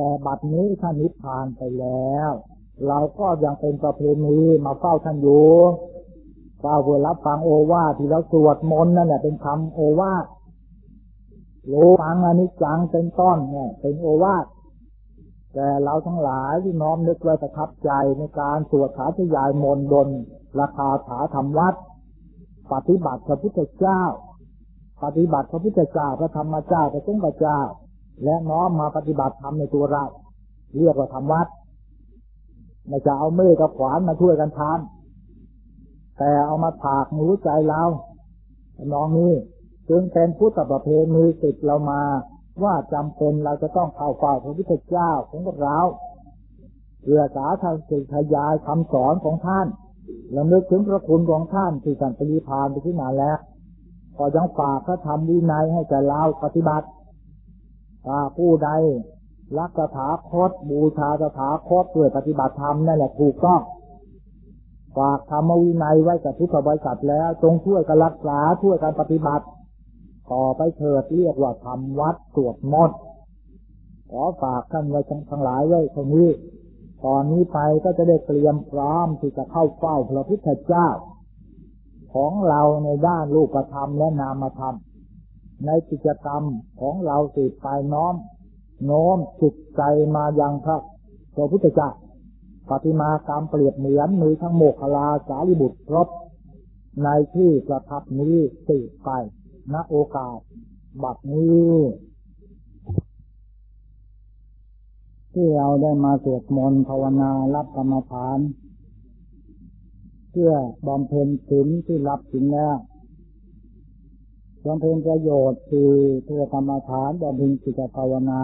แต่บัดนี้ท่านนิพพานไปแล้ว เราก็ยังเป็นประเพณีมาเฝ้าท่านอยู่เฝ้าเพื่อรับฟังโอวาทที่เราสวดมนต์นั่นแหละเป็นคำโอวาทโลฟังอนิจจังเป็นต้นเนี่ย เป็นโอวาทแต่เราทั้งหลายที่น้อมนึกไว้ประทับใจในการสวดขาทยายมนต์ดนราคาถาธรรมวัด ปฏิบัติพระพุทธเจ้า ปฏิบัติพระพุทธเจ้าพระธรรมเจ้าพระสงฆ์เจ้า และน้อมมาปฏิบัติธรรมในตัวเรา เรียกว่าธรรมวัดไม่จะเอามือกับขวานมาช่วยกันทาน แต่เอามาถากหูใจเราน้องนี้จึงเป็นพุทธประเพณีติดเรามาว่าจำเป็นเราจะต้องเข้าเฝ้าพระพุทธเจ้าของเราเพื่อสาธารณทยายคำสอนของท่านและนึกถึงพระคุณของท่านที่ท่านปริพานไปที่นานแล้ว ก็ยังฝากพระธรรมวินัยให้แก่เราปฏิบัติ ถ้าผู้ใดรักสถาคตบูชาสถาคตเพื่อปฏิบัติธรรมนั่นแหละถูกต้องฝากธรรมวินัยไว้กับทุกบริษัทแล้ว จงช่วยกันรักษาช่วยกันปฏิบัติ ต่อไปเถิดเรียกว่าทำวัดสวดมนต์ขอฝากท่านไว้ทั้งหลายไว้ตรงนี้ตอนนี้ไปก็จะได้เตรียมพร้อมที่จะเข้าเฝ้าพระพุทธเจ้า ของเราในด้านรูปธรรมและนามธรรม ในกิจกรรมของเราสืบไปน้อม โน้มจิตใจมายังพระพระพุทธเจ้าปฏิมากรรมเปรียบเหมือนมือทั้งโมคลาสาลิบุตรครบ ในที่ประทับนี้สืบไปณโอกาส บัดนี้ ที่เราได้มาสวดมนต์ภาวนารับกรรมฐาน เพื่อบำเพ็ญศีลที่รับศีลแล้ว บำเพ็ญประโยชน์คือเพื่อกรรมฐานบำเพ็ญจิตภาวนา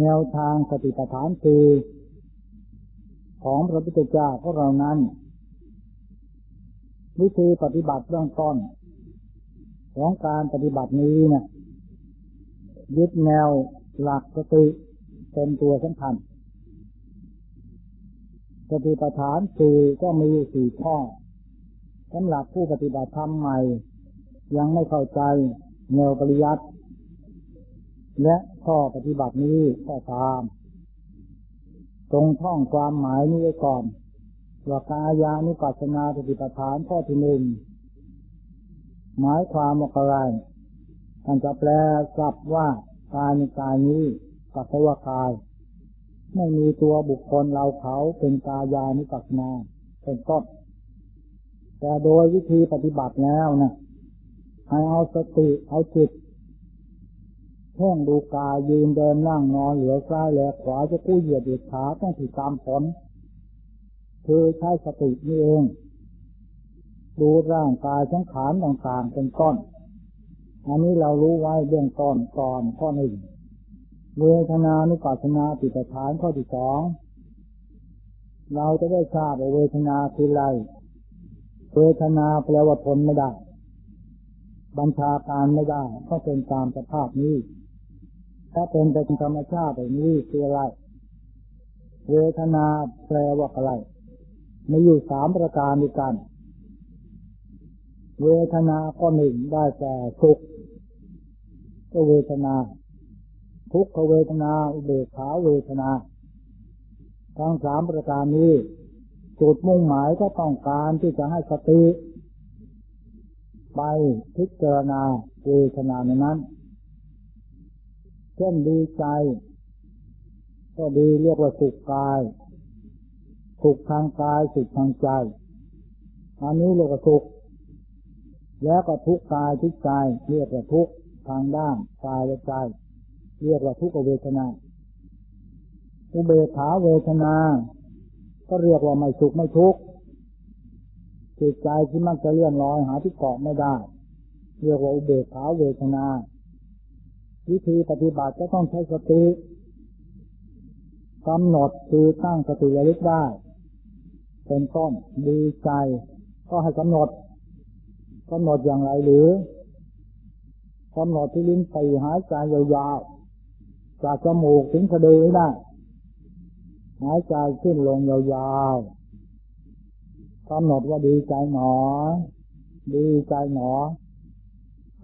แนวทางสติปัฏฐานคือของพระพุทธเจ้าของเรานั้นวิธีปฏิบัติเบื้องต้น ของการปฏิบัตินี้เนะยึดแนวหลักสติเป็นตัวสำคัญสติปัฏฐานคือก็มีสี่ข้อ สำหรับผู้ปฏิบัติธรรมใหม่ ยังไม่เข้าใจแนวปริยัติ และข้อปฏิบัตินี้ก็ตาม ตรงท่องความหมายนี้ไว้ก่อนว่ากายานุปัสนาปฏิปทานข้อที่หนึ่งหมายความว่าอะไรท่านจะแปลสับว่ากายในกายนี้สัพวากาย ไม่มีตัวบุคคลเราเขาเป็นกายานุปัสนาเป็นต้น แต่โดยวิธีปฏิบัติแล้วนะให้เอาสติเอาจิตแท่งดูกายยืนเดินนั่งนอนเหลือซ้ายแหลกขวาจะกู้เหยียดเหยียดขาต้องถือตามผลคือใช้สตินี่เอง ดูร่างกายทั้งขานต่างๆเป็นต้นอันนี้เรารู้ไว้เบื้องต้นก่อนข้อหนึ่งเวทนานุปัสนาติดฐานข้อที่สองเราจะได้ทราบว่าเวทนาคืออะไร เวทนาแปลว่าทนไม่ได้ บัญชาการไม่ได้ ก็เป็นตามสภาพนี้ ถ้าเป็นเป็นธรรมชาติแบบนี้คืออะไร เวทนาแปลว่าอะไรมีอยู่สามประการด้วยกัน เวทนาก็หนึ่งได้แก่สุขก็เวทนา ทุกขเวทนา อุเบกขาเวทนา ทั้งสามประการนี้ จุดมุ่งหมายก็ต้องการที่จะให้สติไปพิจารณาเวทนาในนั้น เช่นดีใจ ก็ดีเรียกว่าสุขกาย สุขทางกายสุขทางใจ อันนี้เรียกว่าสุข แล้วก็ทุกกายทุกใจเรียกว่าทุกทางด้านกายและใจ เรียกว่าทุกเวทนา อุเบกขาเวทนา ก็เรียกว่าไม่สุขไม่ทุกข์จิตใจที่มันจะเลื่อนลอยหาที่เกาะไม่ได้ เรียกว่าอุเบกขาเวทนา วิธีปฏิบัติก็ต้องใช้สติกำหนดคือตั้งสติระลึกได้ เป็นต้นดีใจ ก็ให้กำหนดกำหนดอย่างไรหรือกำหนดที่ลิ้นปีหายใจยาวๆจากจมูกถึงสะดือได้ หายใจขึ้นลงยาวๆกำหนดว่าดีใจหนอ ดีใจหนอ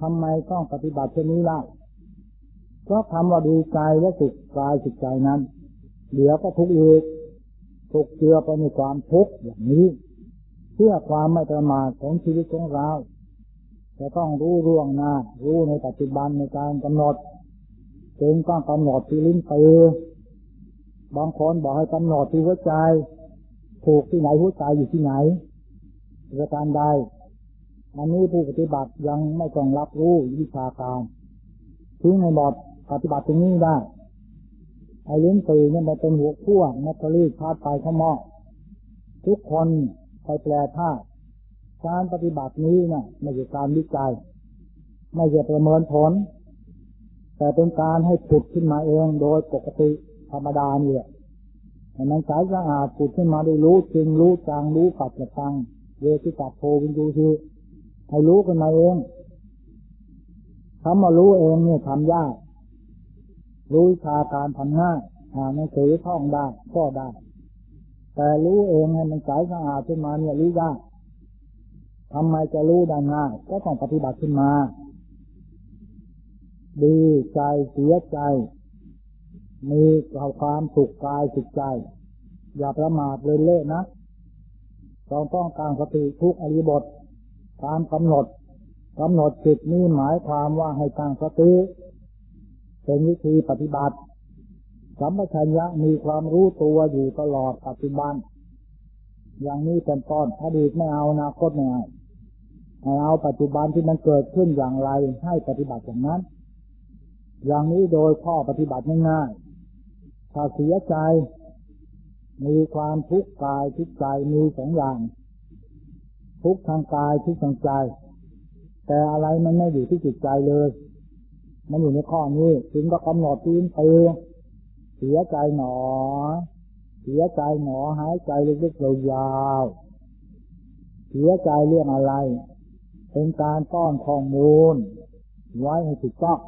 ทำไมต้องปฏิบัติเช่นนี้ล่ะเพราะคำว่าดีใจและสุขกายสุขใจนั้น เดี๋ยวก็ทุกข์อีกทุกเจือไปในความทุกข์อย่างนี้ เพื่อความไม่ประมาทของชีวิตของเราจะต้องรู้ร่วงหน้ารู้ในปัจจุบันในการกำหนดจึงต้องกำหนดที่ลิ้นปี บางคนบอกให้กำหนดที่หัวใจถูกที่ไหนหัวใจอยู่ที่ไหนประการใดอันนี้ผู้ปฏิบัติยังไม่ต้องรับรู้วิชาการทิ้งในบอดปฏิบัติตรงนี้ได้ไอ้ลิ้นปีเนี่ยมันเป็นหัวขั้วนัตรีชาร์ไปข้ามอทุกคนไปแปลท่าการปฏิบัตินี้เนี่ยไม่ใช่การวิจัย ไม่ใช่ประเมินผล แต่เป็นการให้ผุดขึ้นมาเองโดยปกติ ธรรมดาเนี่ยมันสายสะอาดผุดขึ้นมาได้รู้จริงรู้จังรู้ปัจจตังเวทิตัดโพวินดูคือให้รู้กันมาเองคำว่ารู้เองเนี่ยทำยาก รู้ชาการทำง่ายอ่านหนังสือท่องได้ก็ได้ แต่รู้เองให้มันสายสะอาดขึ้นมาเนี่ยรู้ยากทำไมจะรู้ได้ง่ายก็ต้องปฏิบัติขึ้นมา ดีใจเสียใจ มีความสุขกายสุขใจ อย่าประมาทเลยเละนะต้องต้องการสติทุกอริบทตามกำหนดกำหนดจิตนี้หมายความว่าให้ตั้งสติเป็นวิธีปฏิบัติ สัมปชัญญะมีความรู้ตัวอยู่ตลอดปัจจุบัน อย่างนี้เป็นต้นอดีตไม่เอาอนาคตไม่เอาเอาปัจจุบันที่มันเกิดขึ้นอย่างไรให้ปฏิบัติอย่างนั้น อย่างนี้โดยข้อปฏิบัติง่ายๆ ถ้าเสียใจ มีความทุกข์กายทุกใจมีสองอย่าง ทุกทางกายทุกทางใจ แต่อะไรมันไม่อยู่ที่จิตใจเลย มันอยู่ในข้อนี้ถึงก็กำหนดตีนเตือเสียใจหนอ เสียใจหนอหายใจลึกๆยาวเสียใจเรื่องอะไร เป็นการป้อนข้อมูล ไว้ให้ถูกต้อง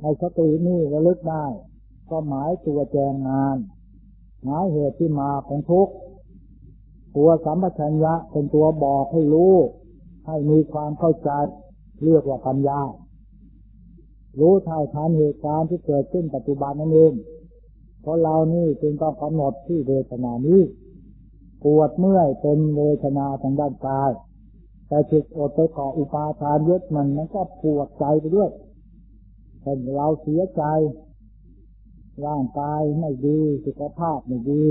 ในสตินี่ระลึกได้ ก็หมายตัวแจงงาน หมายเหตุที่มาของทุกตัวสัมปชัญญะเป็นตัวบอกให้รู้ ให้มีความเข้าใจเรียกว่าปัญญา รู้เท่าทันเหตุการณ์ที่เกิดขึ้นปัจจุบันนั่นเองเพราะเรานี่จึงต้องกำหนดที่เวทนานี้ปวดเมื่อยเป็นเวทนาทางด้านกาย แต่จิตอดไปเกาะอุปาทานยึดมันมันก็ปวดใจไปด้วยแต่เราเสียใจ ร่างกายไม่ดีสุขภาพไม่ดี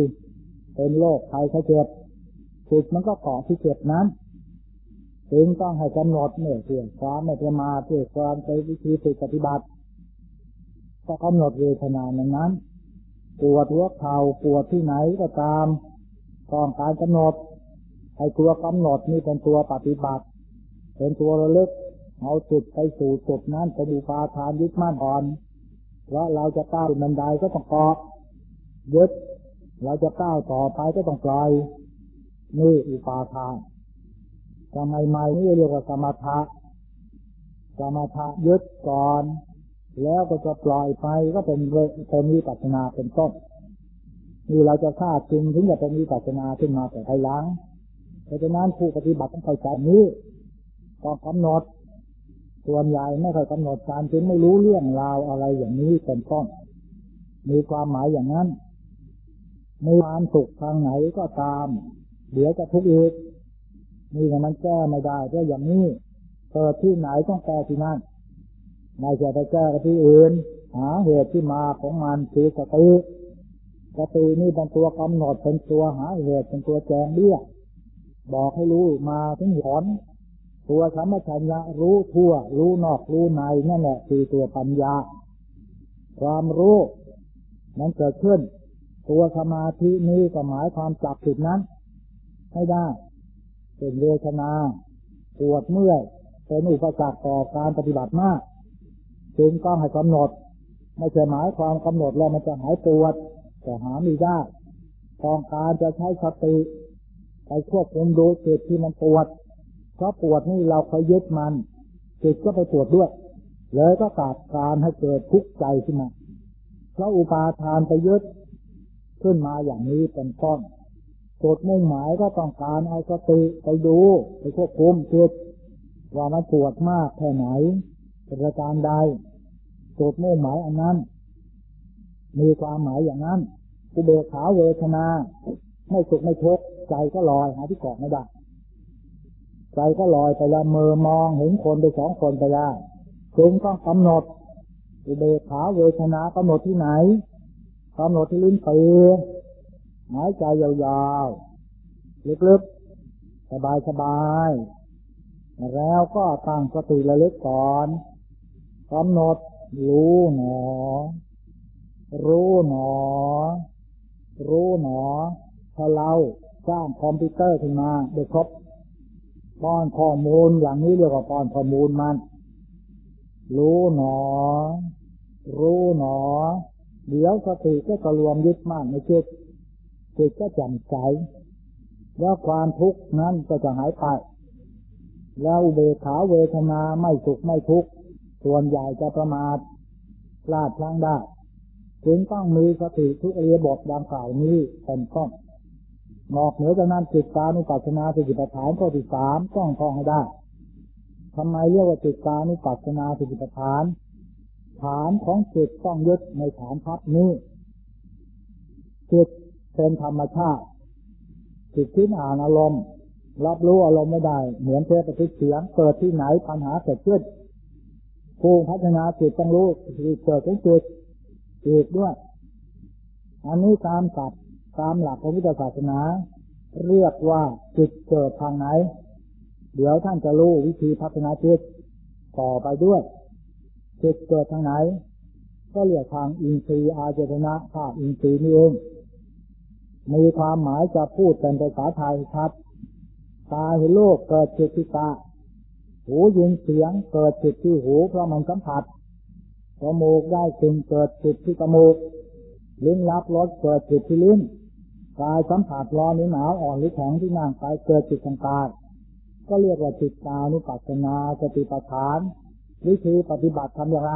เป็นโรคภัยไข้เจ็บจิตมันก็เกาะที่เจ็บนั้นจึงต้องให้กำหนดเนี่ยเพื่อความไม่ประมาทเพื่อความไปวิธีปฏิบัติ ก็กำหนดเวทนานั้นนั้น ปวดหัวเข่าปวดที่ไหนก็ตามต้องการกำหนดไอ้ตัวกำหนดนี่เป็นตัวปฏิบัติ เป็นตัวระลึกเอาจุดไปสู่จุดนั้นเป็นอุปาทานยึดมั่นอ่อน เพราะเราจะก้าวบันไดก็ต้องเกาะยึดเราจะก้าวต่อไปก็ต้องปล่อยนี่อุปาทานทำไมไม่นี่เรียกว่าสมถะสมถะยึดก่อน แล้วก็จะปล่อยไปก็เป็นเป็นวิปัสนาเป็นต้นนี่เราจะทราบจริงถึงจะเป็นวิปัสสนาขึ้นมาแต่ภายหลังเพราะฉะนั้นผู้ปฏิบัติต้องเข้าใจนี้ต้องกำหนด ส่วนใหญ่ไม่เคยกำหนดการจึงไม่รู้เรื่องราวอะไรอย่างนี้เป็นต้นมีความหมายอย่างนั้นมีความสุขทางไหนก็ตาม เดี๋ยวจะทุกข์อีกนี่มันแก้ไม่ได้เพราะอย่างนี้เกิดที่ไหนต้องแก้ที่นั่นไม่ใช่ไปแก้ที่อื่น หาเหตุที่มาของมันคือสติสตินี่เป็นตัวกำหนดเป็นตัวหาเหตุเป็นตัวแจงเรียกบอกให้รู้มาถึงผล ตัวสัมชัญญะรู้ทั่ว รู้นอกรู้ในนั่นแหละคือตัวปัญญา ความรู้นั้นเกิดขึ้น ตัวสมาธินี้ก็หมายความจับจุดนั้น ให้ได้ เป็นเวทนาปวดเมื่อยเป็นอุปสรรคต่อการปฏิบัติมากจึงต้องให้กำหนด ไม่ใช่หมายความกำหนดแล้วมันจะหายปวดแต่หาไม่ได้ต้องการจะใช้สติไปควบคุมดูจิตที่มันปวด เพราะปวดนี่เราเคยยึดมันจิตก็ไปปวดด้วย เลยก็กาดการให้เกิดทุกข์ใจขึ้นมาเพราะอุปาทานไปยึดขึ้นมาอย่างนี้เป็นต้นจุดมุ่งหมายก็ต้องการเอาสติไปดูไปควบคุมจิตว่ามันปวดมากแค่ไหนประการใดจุดมุ่งหมายอันนั้น มีความหมายอย่างนั้นอุเบกขาเวทนา ไม่สุขไม่ทุกข์ใจก็ลอยหาที่เกาะไม่ได้ ใจก็ลอยไปละเมอมองเห็นคนไปสองคนไปได้จึงต้องกำหนดอุเบกขาเวทนากำหนดที่ไหนกำหนดที่ลิ้นปีหายใจยาวๆลึกๆสบายๆแล้วก็ตั้งสติระลึกก่อนกำหนดรู้หนอ รู้หนอ รู้หนอ ถ้าเราสร้างคอมพิวเตอร์ขึ้นมาได้ครบ ป้อนข้อมูลอย่างนี้เรียกว่าป้อนข้อมูลมัน รู้หนอ รู้หนอ เดี๋ยวสติก็จะรวมยึดมากในจิตจิตก็จำใจแล้วความทุกข์นั้นก็จะหายไป แล้วเบขาเวทนาไม่สุขไม่ทุกข์ ส่วนใหญ่จะประมาทพลาดพลั้งได้ จึงต้องมีสติทุกเรียบทดังกล่าวนี้เป็นข้อ นอกเหนือจากนั้นจิตตานุปัสสนาสติปัฏฐานข้อที่สามต้องท่องให้ได้ทำไมเรียกว่าจิตตานุปัสสนาสติปัฏฐาน ฐานของจิตต้องยึดในฐานพับนี้จิตเป็นธรรมชาติจิตที่อ่านอารมณ์รับรู้อารมณ์ไม่ได้ เหมือนเทปฏิเสียงเกิดที่ไหนปัญหาเกิดขึ้นผู้พัฒนาจิตต้องรู้เกิดของจิตจิตด้วย อันนี้ตามศัพท์ ตามหลักของพุทธศาสนา เรียกว่าจิตเกิดทางไหน เดี๋ยวท่านจะรู้วิธีพัฒนาจิตต่อไปด้วยจิตเกิดทางไหน ก็เรียกทางอินทรีย์อาเจตนะภาพอินทรีย์นี่เองมีความหมายจะพูดเป็นภาษาไทยครับ ตาเห็นโลกเกิดจิตที่ตา หูยินเสียงเกิดจิตที่หูเพราะมันสัมผัสจมูกได้กลิ่นเกิดจิตที่จมูกลิ้นรับรสเกิดจิตที่ลิ้น กายสัมผัสร้อนหรือหนาวอ่อนหรือแข็งที่นั่งกายเกิดจิตทางกาก็เรียกว่าจิตตานุปัสสนาสติปัฏฐาน วิธีปฏิบัติทำอย่างไร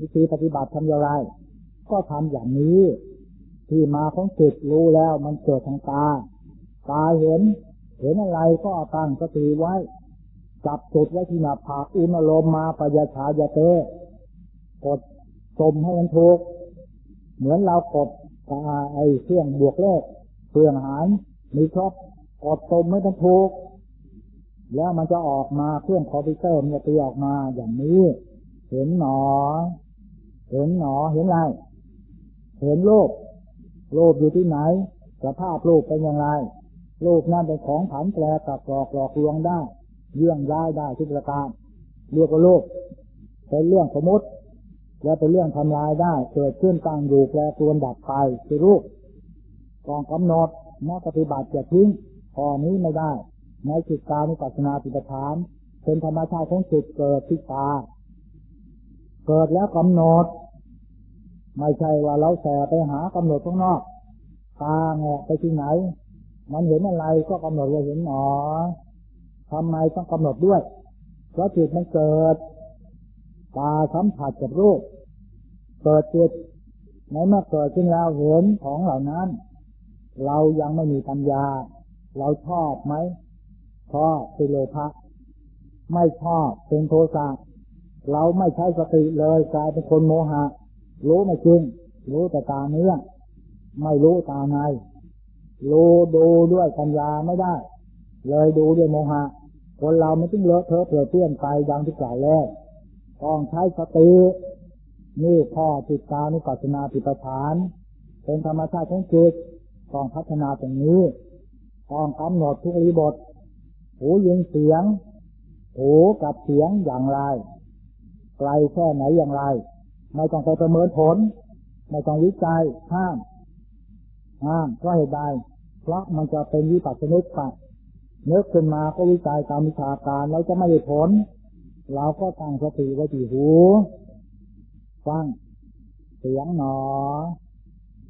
วิธีปฏิบัติทำอย่างไร ก็ทำอย่างนี้ ที่มาของจิตรู้แล้วมันเกิดทางตา ตาเห็น เห็นอะไรก็ตั้งสติไว้ จับจุดไว้ที่หน้าผากอุณโลมมาปยาชายาเตกดจมให้มันถูกเหมือนเรากด ไอ้เครื่องบวกเลขเครื่องหารมีครบกดตมไม่ต้องถูก แล้วมันจะออกมาเครื่องคอมพิวเตอร์มันจะตีออกมาอย่างนี้ เห็นหนอ เห็นหนอเห็นอะไรเห็นโลกโลกอยู่ที่ไหนสภาพโลกเป็นอย่างไรโลกนั้นเป็นของผันแปรตัดหลอกหลอกลวงได้เยื่องย้ายได้ทุกประการเรียกว่าโลกเป็นเรื่องสมมติ และเป็นเรื่องทำลายได้ เกิดขึ้นตั้งอยู่แปรปรวนดับไปคือรูปกองกำหนดนักปฏิบัติจะทิ้งพอนี้ไม่ได้ ในจิตการนุปัสนาติปฐาน เป็นธรรมชาติของจิตเกิดที่ตา เกิดแล้วกำหนด ไม่ใช่ว่าเราแสไปหากำหนดข้างนอก ตาแงไปที่ไหน มันเห็นอะไรก็กำหนดว่าเห็นหนอทำไมต้องกำหนดด้วย เพราะจิตมันเกิด ตาสัมผัสกับรูปเกิดจิตในเมื่อเกิดขึ้นแล้วเห็นของเหล่านั้น เรายังไม่มีปัญญา เราชอบไหมชอบเป็นโลภะไม่ชอบเป็นโทสะเราไม่ใช้สติเลยกลายเป็นคนโมหะ รู้ไม่จริง รู้แต่ตาเนื้อไม่รู้ตาในรู้ดูด้วยปัญญาไม่ได้ เลยดูด้วยโมหะ คนเราไม่ต้องเลอะเทอะเผื่อเพื่อนไปดังที่กล่าวแล้ว ต้องใช้สตินี่ข้อจิตตานุปัสสนาปิปฐาน เป็นธรรมชาติของจิตต้องพัฒนาตรงนี้ต้องกำหนดทุกริบท หูยินเสียง หูกับเสียงอย่างไร ไกลแค่ไหนอย่างไร ไม่ต้องไปประเมินผล ไม่ต้องวิจัยห้ามห้ามก็เหตุใดเพราะมันจะเป็นวิปัสสนุปะนึกขึ้นมาก็วิจัยตามวิชาการแล้วจะไม่ได้ผล เราก็ตั้งสติไว้ที่หูฟังเสียงหนอ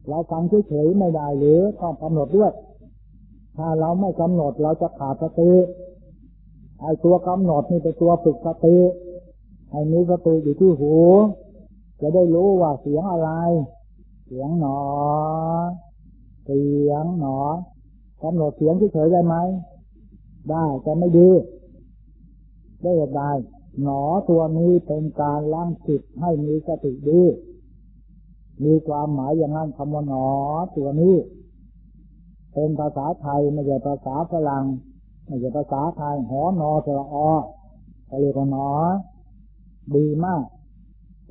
เราฟังเฉยๆไม่ได้หรือต้องกำหนดด้วย ถ้าเราไม่กำหนดเราจะขาดสติไอ้ตัวกำหนดนี่เป็นตัวฝึกสติไอ้มีสติอยู่ที่หู จะได้รู้ว่าเสียงอะไร เสียงหนอ เสียงหนอกำหนดเสียงเฉยๆได้ไหม ได้แต่ไม่ดี ได้แบบใด หนอตัวนี้เป็นการล้างจิตให้มีสติดี มีความหมายอย่างนั้นคำว่าหนอตัวนี้ เป็นภาษาไทยไม่ใช่ภาษาฝรั่งไม่ใช่ภาษาไทยหอนอสระอเขาเรียกว่าหนอ ดีมาก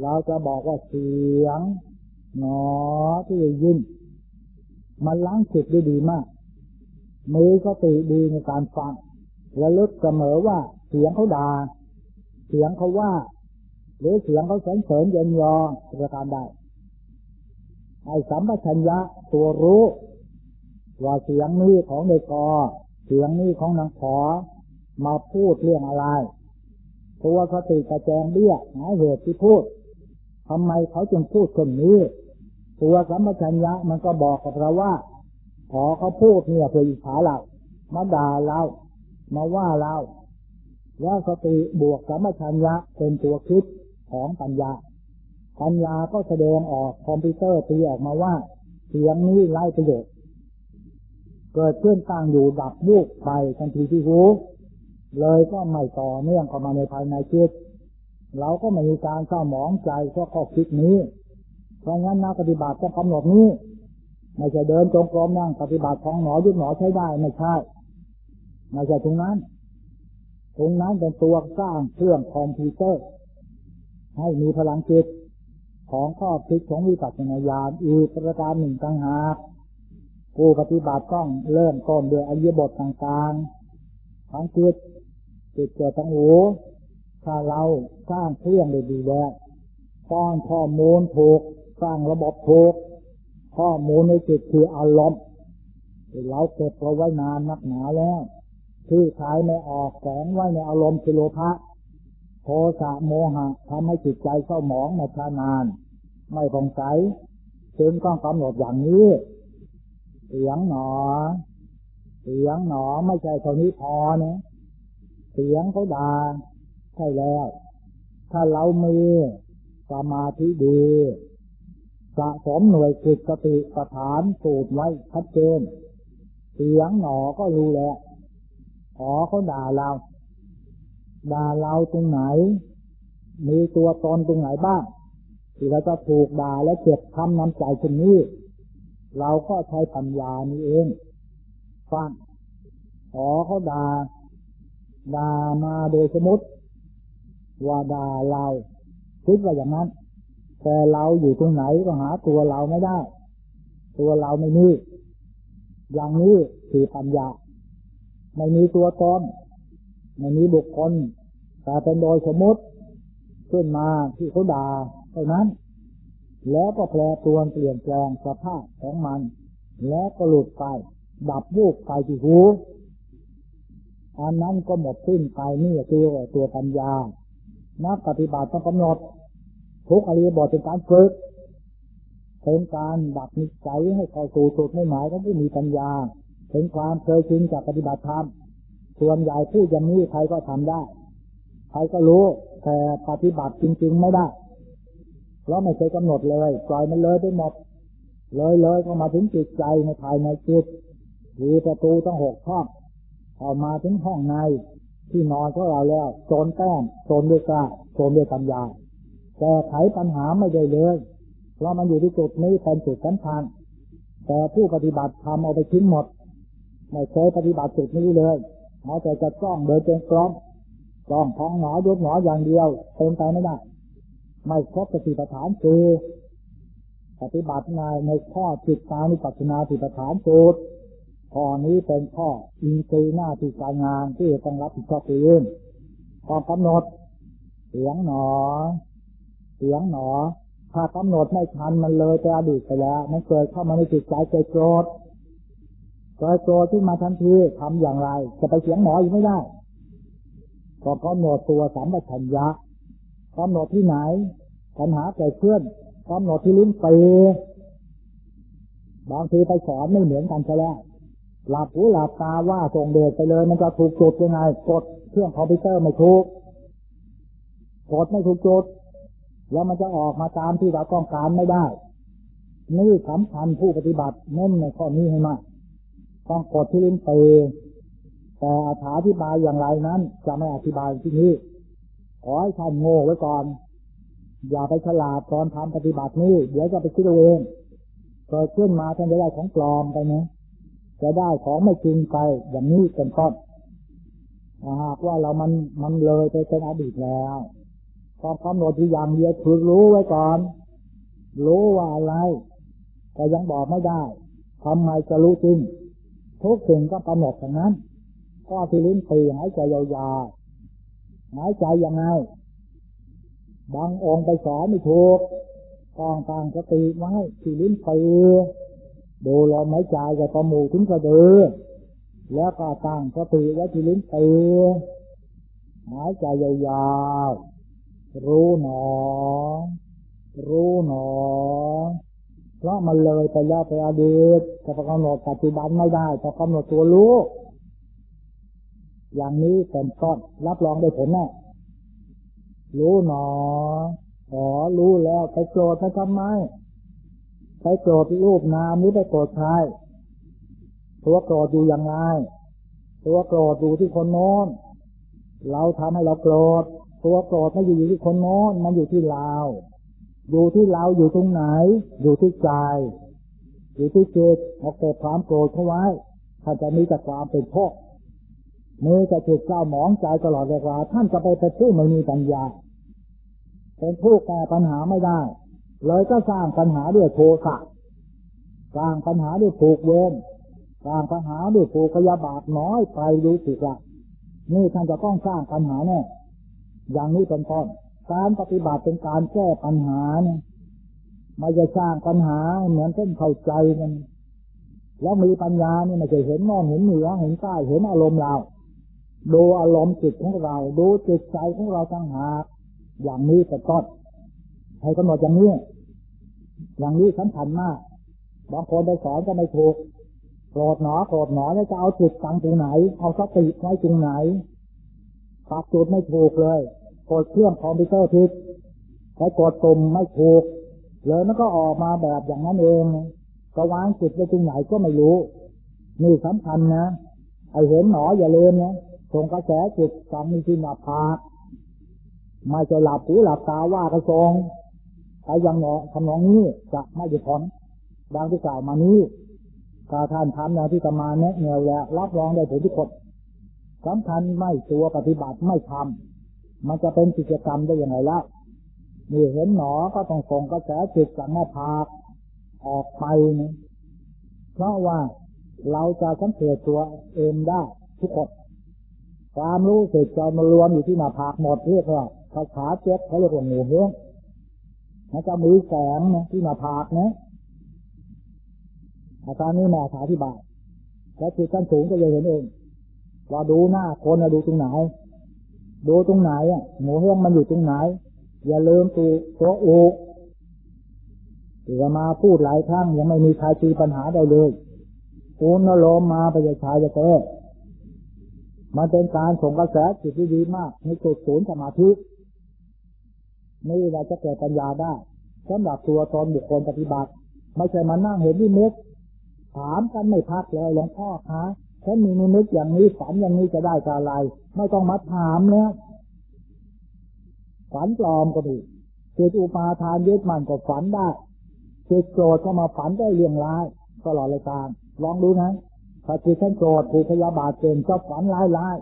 เราจะบอกว่าเสียง หนอที่ยินมันล้างจิตได้ดีมาก มีสติดีในการฟังระลึกเสมอว่าเสียงเขาด่า เสียงเขาว่า หรือเสียงเขาสริญเสริญเย็นยอประการใดไอ้สัมปชัญญะตัวรู้ ว่าเสียงนี้ของเด็กกอเสียงนี้ของนางขอ มาพูดเรื่องอะไรตัวสติกระแจงเบี้ยหาเหตุที่พูดทำไมเขาจึงพูดคนนี้ ตัวสัมปชัญญะมันก็บอกกับเราว่า ขอเขาพูดเนี่ยเพื่ออิจฉาเรามาด่าเรา มาว่าเรา ว่าสติบวกสัมชัญญะเป็นตัวคิดของปัญญา ปัญญาก็แสดงออกคอมพิวเตอร์ตีออกมาว่า เสียงนี้ไร้ประโยชน์เกิดขึ้นตั้งอยู่ดับยุกไปทันทีที่หูเลยก็ไม่ต่อเนื่องเข้ามาในภายในจิตเราก็ไม่มีการเศร้าหมองใจเพราะข้อคิดนี้ เพราะงั้นนักปฏิบัติจะกำหนดนี้ ไม่ใช่เดินจงกรมนั่งปฏิบัติของหนอยุบหนอใช้ได้ไม่ใช่ ไม่ใช่ตรงนั้น ตรงนั้นเป็นตัวสร้างเครื่องคอมพิวเตอร์ ให้มีพลังจิตของข้อคิดของวิปัสสนาญาณอีกประการหนึ่งต่างหากผู้ปฏิบัติต้องเริ่มต้นด้วยอริยบทต่างๆทั้งจิตจิตเกิดทั้งหูถ้าเราสร้างเครื่องได้ดีแล้วป้อนข้อมูลถูกสร้างระบบถูกข้อมูลในจิตคืออารมณ์เราเก็บเราไว้นานนักหนาแล้ว ที่ขายไม่ออกแสงไว้ในอารมณ์สิโลภะโทสะโมหะทำให้จิตใจเศร้าหมองในชานาน ไม่ผ่องใสจึงต้องกำหนดอย่างนี้เสียงหนอเสียงหนอไม่ใช่เท่านี้พอเนี่ยเสียงเขาด่าใช่แล้ว ถ้าเรามีสมาธิดีสะสมหน่วยจิตสติสถานสูตรไว้ชัดเจน เสียงหนอก็รู้แล้ว ขอเขาด่าเราด่าเราตรงไหน มีตัวตนตรงไหนบ้างที่เราจะถูกด่าและเจ็บทำน้ำใจตรงนี้ เราก็ใช้ปัญญานี้เองฟังขอเขาด่าด่ามาโดยสมมติ ว่าด่าเราคิดว่าอย่างนั้น แต่เราอยู่ตรงไหนก็หาตัวเราไม่ได้ ตัวเราไม่มีอย่างนี้คือปัญญา ไม่มีตัวตนไม่มีบุคคลแต่เป็นโดยสมมติขึ้นมาที่เขาด่าเท่านั้น แล้วก็แปรปรวนเปลี่ยนแปลงสภาพของมัน แล้วก็หลุดไป ดับวูบไปที่หูอันนั้นก็หมดสิ้นไปนี่คือตัวปัญญา นักปฏิบัติต้องกำหนด ทุกอริยบทเป็นการฝึกเป็นการดับนิสัยให้เข้าสู่จุดไม่หมายของผู้มีปัญญา เป็นความเคยชินจากปฏิบัติธรรมส่วนใหญ่พูดอย่างนี้ใครก็ทำได้ ใครก็รู้ แต่ปฏิบัติจริง ๆ ไม่ได้ เพราะไม่เคยกำหนดเลย ปล่อยมันเลยไปหมด เลยเลยก็มาถึงจิตใจในภายในจิตหรือประตูต้องหกช่องออกมาถึงห้องในที่นอนของเราแล้วโจนแต้มโจนด้วยกล้าโจนด้วยปัญญาแก้ไขปัญหาไม่ได้เลย เพราะมันอยู่ที่จุดนี้เป็นจุดสำคัญแต่ผู้ปฏิบัติทำเอาไปทิ้งหมด ไม่เคยปฏิบัติจุดนี้เลยเอาแต่จะจ้องเดินเป็นกล้องกล้องท้องหนอยกหนออย่างเดียวเป็นไปไม่ได้ ไม่ครบสติปัฏฐานคือปฏิบัติงานในข้อจิตตานิปัสนาติปัฏฐานสูตรข้อนี้เป็นข้ออินทรีย์หน้าที่การงานที่ต้องรับผิดชอบเองความกำหนด เสียงหนอ เสียงหนอ ถ้ากำหนดไม่ทันมันเลยจะอดีตไปแล้ว มันเกิดเข้ามาในจิตใจเกิดโกรธ เกิดโกรธขึ้นมาทันทีทำอย่างไร จะไปเสียงหมออยู่ไม่ได้ ก็กำหนดตัวสัมปชัญญะกำหนดที่ไหนปัญหาเกิดขึ้นกำหนดที่ลิ้นปีบางทีไปสอนไม่เหมือนกันใช่แล้วหลับหูหลับตาว่าส่งเดชไปเลย มันจะถูกจุดยังไงกดเครื่องคอมพิวเตอร์ไม่ถูกกดไม่ถูกจุด แล้วมันจะออกมาตามที่เราต้องการไม่ได้ นี่สำคัญผู้ปฏิบัติเน้นในข้อนี้ให้มาก ต้องกดที่ลิ้นปีแต่อถาอธิบายอย่างไรนั้น จะไม่อธิบายที่นี้ ขอให้ท่านโง่ไว้ก่อน อย่าไปฉลาดตอนทำปฏิบัตินี้ เดี๋ยวจะไปคิดเอาเองเกิดขึ้นมาท่านจะได้ของปลอมไปนะจะได้ของไม่จริงไปอย่างนี้เป็นต้นหากว่าเรามันมันเลยไปเป็นอดีตแล้วก็กำหนดที่อย่างเดียวคือรู้ไว้ก่อน รู้ว่าอะไร แต่ยังบอกไม่ได้ทำไมจะรู้จริง ทุกสิ่งก็กำหนดอย่างนั้น ก็ที่ลิ้นปีหายใจยาวๆหายใจยังไงบางองค์ไปสอนไม่ถูกกองต่างสติไว้ที่ลิ้นปีดูลมหายใจจากประมูถึงกระดือแล้วก็ตั้งสติไว้ที่ลิ้นปีหายใจยาวๆรู้หนอ รู้หนอ เพราะมันเลยไปแล้วไปอดีตจะกำหนดปัจจุบันไม่ได้จะกำหนดตัวรู้อย่างนี้เป็นต้นรับรองได้ผลแน่รู้หนออ๋อรู้แล้วไปโกรธไปทำไมไปโกรธรูปนามนี้ไปโกรธใครตัวโกรธอยู่ยังไงตัวโกรธอยู่ที่คนโน้นเราทำให้เราโกรธตัวโกรธไม่อยู่ที่คนโน้นมันอยู่ที่เรา อยู่ที่เราอยู่ตรงไหน อยู่ที่ใจอยู่ที่จิตเอาเก็บความโกรธเข้าไว้ถ้านจะมีแต่ความเป็นทุกข์มือจะจิตเจ้าหมองใจตลอดเวลาท่านจะไปเป็นผู้ไม่มีปัญญา เป็นผู้แก้ปัญหาไม่ได้ เลยก็สร้างปัญหาด้วยโทสะสร้างปัญหาด้วยผูกเวรสร้างปัญหาด้วยผูกพยาบาทน้อยไปรู้สึกละนี่ท่านจะต้องสร้างปัญหาแน่อย่างนี้เป็นต้น การปฏิบัติเป็นการแก้ปัญหาเนี่ยไม่จะสร้างปัญหาเหมือนเส้นเข้าใจกัน แล้วมีปัญญานี่ไม่ใช่เห็นนอนเห็นเหนือเห็นใต้เห็นอารมณ์เรา ดูอารมณ์จิตของเรา ดูจิตใจของเราตั้งหากอย่างนี้เป็นต้นให้กำหนดอย่างนี้อย่างนี้สำคัญมาก บางคนไปสอนก็ไม่ถูกโกรธหนอโกรธหนอแล้วจะเอาจุดตั้งตรงไหน เอาสติไว้ตรงไหนปักจุดไม่ถูกเลย กดเครื่องคอมพิวเตอร์ผิดใช้กดตุ่มไม่ถูกเลยมันก็ออกมาแบบอย่างนั้นเองก็วางจุดไว้ตรงไหนก็ไม่รู้ นี่สำคัญนะไอเห็นหนออย่าลืมนะส่งกระแสจุดฟังมีที่หน้าผากไม่จะหลับหูหลับตาว่ากระทรงแต่ยังหนอทำนองนี้จะไม่หยุดผลดังที่กล่าวมานี้ถ้าท่านทำอย่างที่ตมาแนะแนวแล้วรับรองได้ผลทุกคนสำคัญไม่ตัวปฏิบัติไม่ทำ มันจะเป็นกิจกรรมได้ยังไงล่ะนี่เห็นหนอก็ต้องส่งกระแสจิตจากหน้าผากออกไปนะเพราะว่าเราจะสังเกตตัวเองได้ทุกคนความรู้สึกจะมารวมอยู่ที่หน้าผากหมดเรียกว่าภาษาเจ็บเขาเรียกว่าหนูเฮ้งมันจะมีแสงนะที่หน้าผากนะอาการนี้แม่อธิบายแล้จิตขั้นสูงก็จะเห็นเองว่าดูหน้าคนนะดูตรงไหน ดูตรงไหนอะหมูเฮ้งมันอยู่ตรงไหน อย่าลืมตัวตัวอูที่มาพูดหลายครั้งยังไม่มีใครตีปัญหาได้เลยอุณโลมมาประชายจะเตะมันเป็นการส่งกระแสจิตที่ดีมากในจุดศูนย์สมาธินี่เราจะเกิดปัญญาได้สำหรับตัวตนบุคคลปฏิบัติ ไม่ใช่มานั่งเห็นนิมิตถามกันไม่พักเลยหลวงพ่อคะ ฉันมีนิมิตอย่างนี้ฝันอย่างนี้จะได้กอะไร ไม่ต้องมาถามแล้วฝันปลอมก็ดีจิตอุปาทานยึดมันก็ฝันได้จิตโกรธก็มาฝันได้เรื่องร้ายตลอดเลยการลองดูนะถ้าจิตท่านโกรธถูกพยาบาทเก่งก็ฝันร้ายร้าย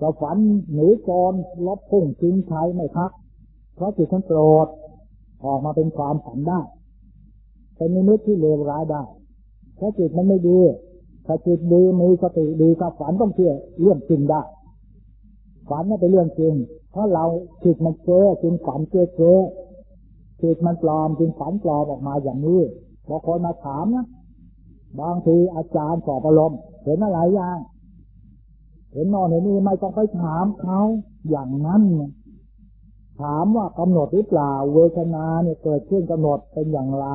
ก็ฝันหนีโจรลบพุ่งชิงใชัยไม่พัก เพราะจิตท่านโกรธออกมาเป็นความฝันได้เป็นนิมิตที่เลวร้ายได้ถ้าจิตมันไม่ดี ถ้าจิตดีมีสติดีก็ฝันต้องเชื่อเรื่องจริงได้ ฝันนี่เป็นเรื่องจริง เพราะเราจิตมันเจ้จึงฝันเจ้เจ้จิตมันปลอมจึงฝันปลอมออกมาอย่างนี้บางคนมาถามนะบางทีอาจารย์สอบอารมณ์เห็นอะไรอย่างเห็นนอนเห็นนี่ไม่ต้องไปถามเขาอย่างนั้นถามว่ากำหนดหรือเปล่า เวทนาเนี่ยเกิดขึ้นกำหนดเป็นอย่างไร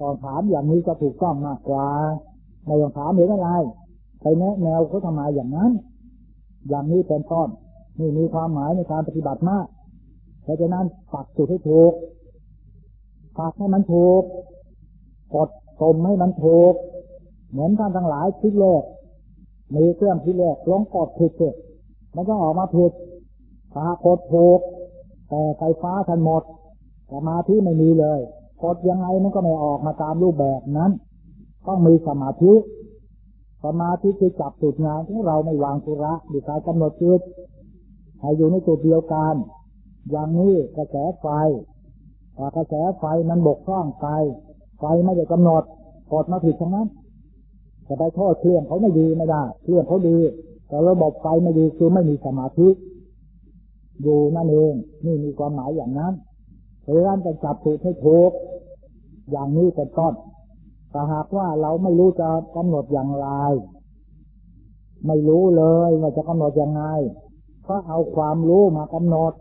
ตอนถามอย่างนี้ก็ถูกต้องมากกว่า ไม่ต้องถามเห็นอะไรไปแนะแนวเขาทำไมอย่างนั้น อย่างนี้เป็นต้นนี่มีความหมายในการปฏิบัติมากเพราะฉะนั้นปักจุดให้ถูกปักให้มันถูกกดตมให้มันถูก เหมือนท่านทั้งหลายคิดเลกมีเครื่องคิดเลกลงกดผิดเสร็จมันก็ออกมาผิดตากดถูกแต่ไฟฟ้าทันหมดสมาธิไม่มีเลยกดยังไงมันก็ไม่ออกมาตามรูปแบบนั้น ต้องมีสมาธิ สมาธิคือจับจุดงานของเราไม่วางธุระดูการกำหนดจุดให้อยู่ในจุดเดียวกัน อย่างนี้กระแสไฟแต่กระแสไฟมันบกพร่องไป ไฟไม่ได้กำหนดกดมาผิดทั้งนั้นจะไปโทษเครื่องเขาไม่ดีไม่ได้เครื่องเขาดี แต่ระบบไฟไม่ดีคือไม่มีสมาธิอยู่นั่นเอง นี่มีความหมายอย่างนั้นเพราะฉะนั้นจะจับถูกให้ถูกอย่างนี้เป็นต้น แต่หากว่าเราไม่รู้จะกำหนดอย่างไร ไม่รู้เลยว่าจะกำหนดยังไง ก็เอาความรู้มากำหนด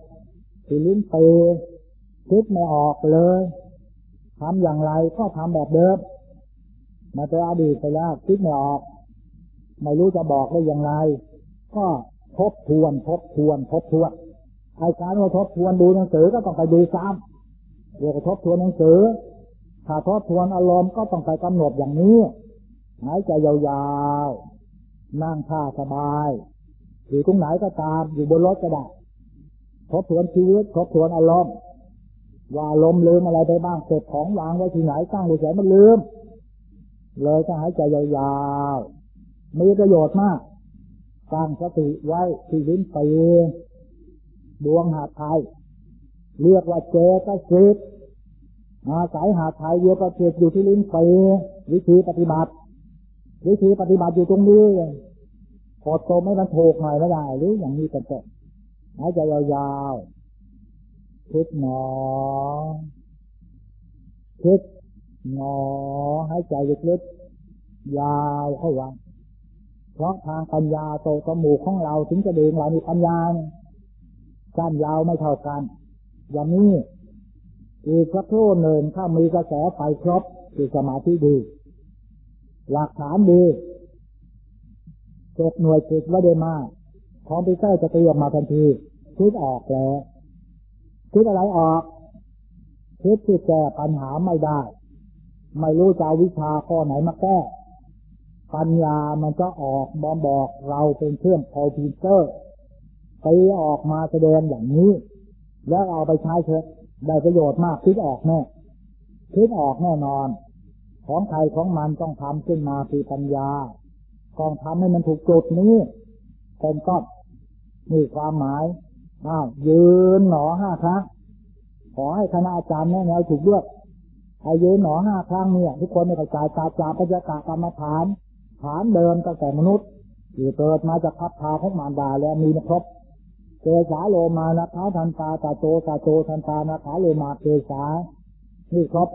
ที่ลิ้นเปคิดไม่ออกเลยทำอย่างไรก็ทำแบบเดิมมาเป็นอดีตไปแล้วคิดไม่ออก ไม่รู้จะบอกได้อย่างไร ก็ทบทวนทบทวนทบทวนไอการว่าทบทวนดูหนังสือก็ต้องไปดูซ้ำเรียกทบทวนหนังสือ ถ้าทบทวนอารมณ์ก็ต้องไปกำหนดอย่างนี้ หายใจยาวๆ นั่งท่าสบาย อยู่ตรงไหนก็ตาม อยู่บนรถก็ได้ทบทวนชีวิตทบทวนอารมณ์ ว่าลมลืมอะไรไปบ้างเก็บของวางไว้ที่ไหนตั้งไว้เฉยมันลืม เลยก็หายใจยาวๆ มีประโยชน์มากตั้งสติไว้ที่ลิ้นปีดวงหาไทย เรียกว่าเจตสิก อาศัยหาไทยเดียวก็เกิดอยู่ที่ลิ้นปีวิธีปฏิบัติ วิธีปฏิบัติอยู่ตรงนี้พอโตไม่มันถูกหน่อยไม่ได้ หรืออย่างนี้เป็นต้นหายใจยาวๆคิดหนอคิดหนอหายใจลึกๆยาวเข้าวังเพราะทางปัญญาโตสมูกของเราถึงจะเดึงเรามีปัญญาสั้นยาวไม่เท่ากัน อย่างนี้ อีกสักครู่หนึ่งถ้ามีกระแสไฟครบคือสมาธิดี หลักฐานดีเก็บหน่วยจิตไว้ได้มากคอมพิวเตอร์จะเตรียมมาทันทีคิดออกแล้วคิดอะไรออกคิดที่แก้ปัญหาไม่ได้ ไม่รู้จะวิชาข้อไหนมาแก้ ปัญญามันก็ออกบอมบอกเราเป็นเครื่องคอมพิวเตอร์ตีออกมาแสดงอย่างนี้ แล้วเอาไปใช้เถอะ ได้ประโยชน์มากคิดออกแน่คิดออกแน่นอน ของใครของมันต้องทำขึ้นมาคือปัญญากองทำให้มันถูกจุดนี้เป็นก้อนนี่ความหมายอ้าวยืนหนอห้าครั้งขอให้คณะอาจารย์แน่แนวถูกเลือกให้ยืนหนอห้าครั้งเนี่ย ทุกคนในกระจายตาจาปัญญากากรรมฐาน ฐานเดิมตั้งแต่มนุษย์ที่เกิดมาจากพัฒนาของมารดาแล้วมีครบ เกสาโลมานะขาทันตาตาโตตาโตทันตานะขาโลมาเกสานี่ครบ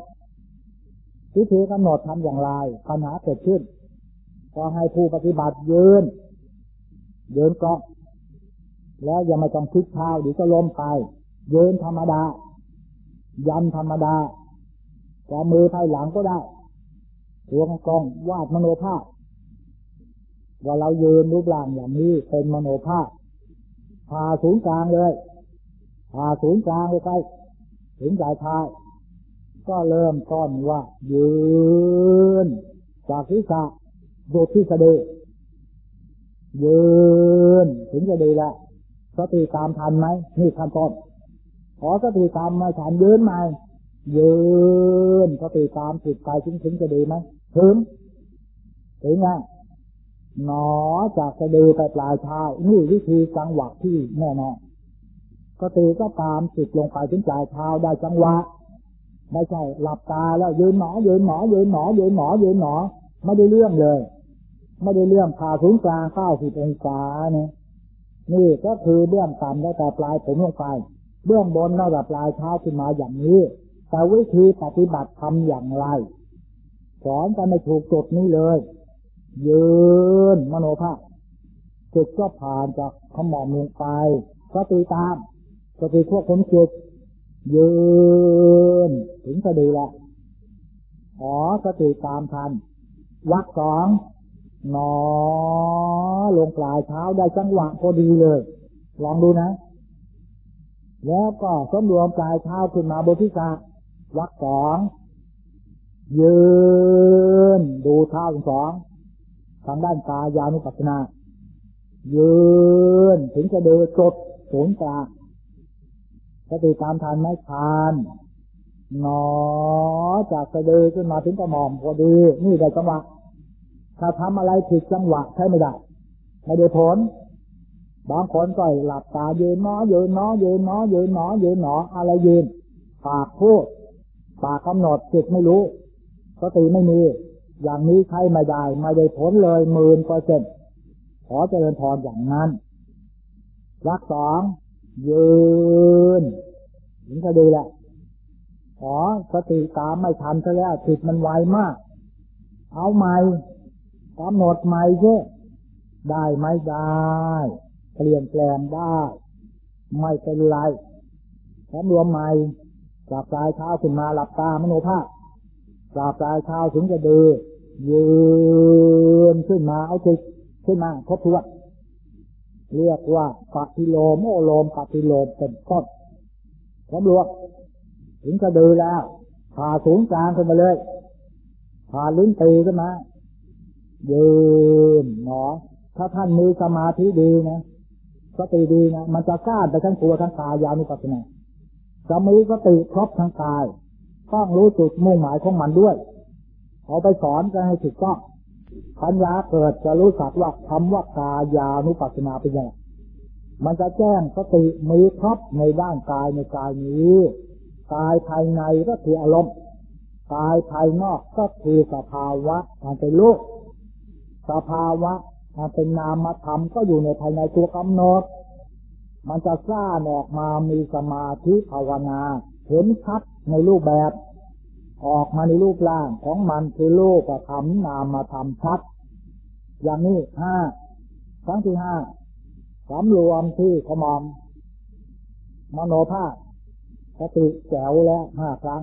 วิธีกำหนดทำอย่างไรปัญหาเกิดขึ้น ก็ให้ผู้ปฏิบัติยืน ยืนก็แล้วอย่ามาต้องคิดเท้าเดี๋ยวก็ล้มไป ยืนธรรมดา ยันธรรมดาจะมือภายหลังก็ได้รวงกองวาดมโนภาพว่าเรายืนรูปร่างอย่างนี้เป็นมโนภาพ พาศูนย์กลางเลยพาศูนย์กลางไปใกล้ถึงสายท้าก็เริ่มต้นว่า ยืน จากศีรษะดูที่สะดือยืน ถึงจะดีละสติตามทันไหมนี่ขั้นต้นขอสติตามมาฉันยืนไหมยืนสติตามจิตไปถึงถึงจะดีไหมถึงถึงไง หนอจากสะดือไปปลายเท้านี่วิธีจังหวะที่แน่นอนสติก็ตามจิตลงไปถึงปลายเท้าได้จังหวะไม่ใช่หลับตาแล้วยืนหนอยืนหนอยืนหนอยืนหนอยืนหนอไม่ได้เรื่องเลย ไม่ได้เรื่องผ่าศูนย์กลางเก้าสิบองศาเนี่ยนี่ก็คือเบื้องต่ำได้แต่ปลายผมลงไปเบื้องบนระดับปลายเท้าขึ้นมาอย่างนี้ แต่วิธีปฏิบัติทำอย่างไร สอนกันไม่ถูกจุดนี้เลย ยืนมโนภาพจิตก็ผ่านจากขมอมลงไปสติตามสติควบคุมจิตยืนถึงสะดือละขอสติตามทันวักสองหนอลงปลายเท้าได้จังหวะพอดีเลย ลองดูนะ แล้วก็สมรวมปลายเท้าขึ้นมาบนที่ศะวักสองยืน ดูเท้าสอง ทางด้านกายานุปัสสนา ยืนถึงจะเดินจดศูนย์กลางสติตามทานไม่ทานหนอจากสะดือขึ้นมาถึงกระหม่อมพอดี นี่ได้จังหวะ ถ้าทำอะไรผิดจังหวะใช้ไม่ได้ ไม่ได้ผล บางคนก็หลับตายืนนอยืนนอยืนนอยืนนอยืนนออะไรยืน ปากพูด ปากกำหนดจิตไม่รู้สติไม่มี อย่างนี้ใช้ไม่ได้ ไม่ได้ผลเลยหมื่นเปอร์เซ็นต์ขอเจริญพรอย่างนั้นรักสองยืนถึงจะดีแหละ ขอสติตามไม่ทันซะแล้วจิตมันไวมาก เอาใหม่กำหนดใหม่เช่ได้ไหมได้เปลี่ยนแปลงได้ ไม่เป็นไรแ้ำรวมใหม่จากปลายเท้าขึ้นมาหลับตามโนภาพ จากปลายเท้าถึงจะดือยืนขึ้นมาเอาจิตขึ้นมาทบทวนเรียกว่าปฏิโลมโอโลมปฏิโลมเป็นต้นสำรวจถึงจะดือแล้วผ่าสูงกลางขึ้นมาเลยผ่าลิ้นตีขึ้นมายืนหนอ ถ้าท่านมีสมาธิดีนะสติดีนะมันจะกล้าไปทั้งตัวทั้งกายยาวนุปัสสนาจะมีสติครบทั้งกาย ต้องรู้จุดมุ่งหมายของมันด้วยเอาไปสอนกันให้ถูกต้องปัญญาเกิดจะรู้สักว่าคำว่ากายานุปัสสนาเป็นยังไงมันจะแจ้งสติมีครบในด้านกายในกายนี้กายภายในก็คืออารมณ์กายภายนอกก็คือสภาวะมันเป็นโลกสภาวะมันเป็นนามธรรมก็อยู่ในภายในตัวกำหนด มันจะสร้างออกมามีสมาธิภาวนา เห็นชัดในรูปแบบ ออกมาในรูปร่างของมันคือโลกธรรมนามธรรมชัด อย่างนี้ห้าครั้งที่ห้าสำรวมที่ขมอม มโนภาพสติแจ๋วแล้วห้าครั้ง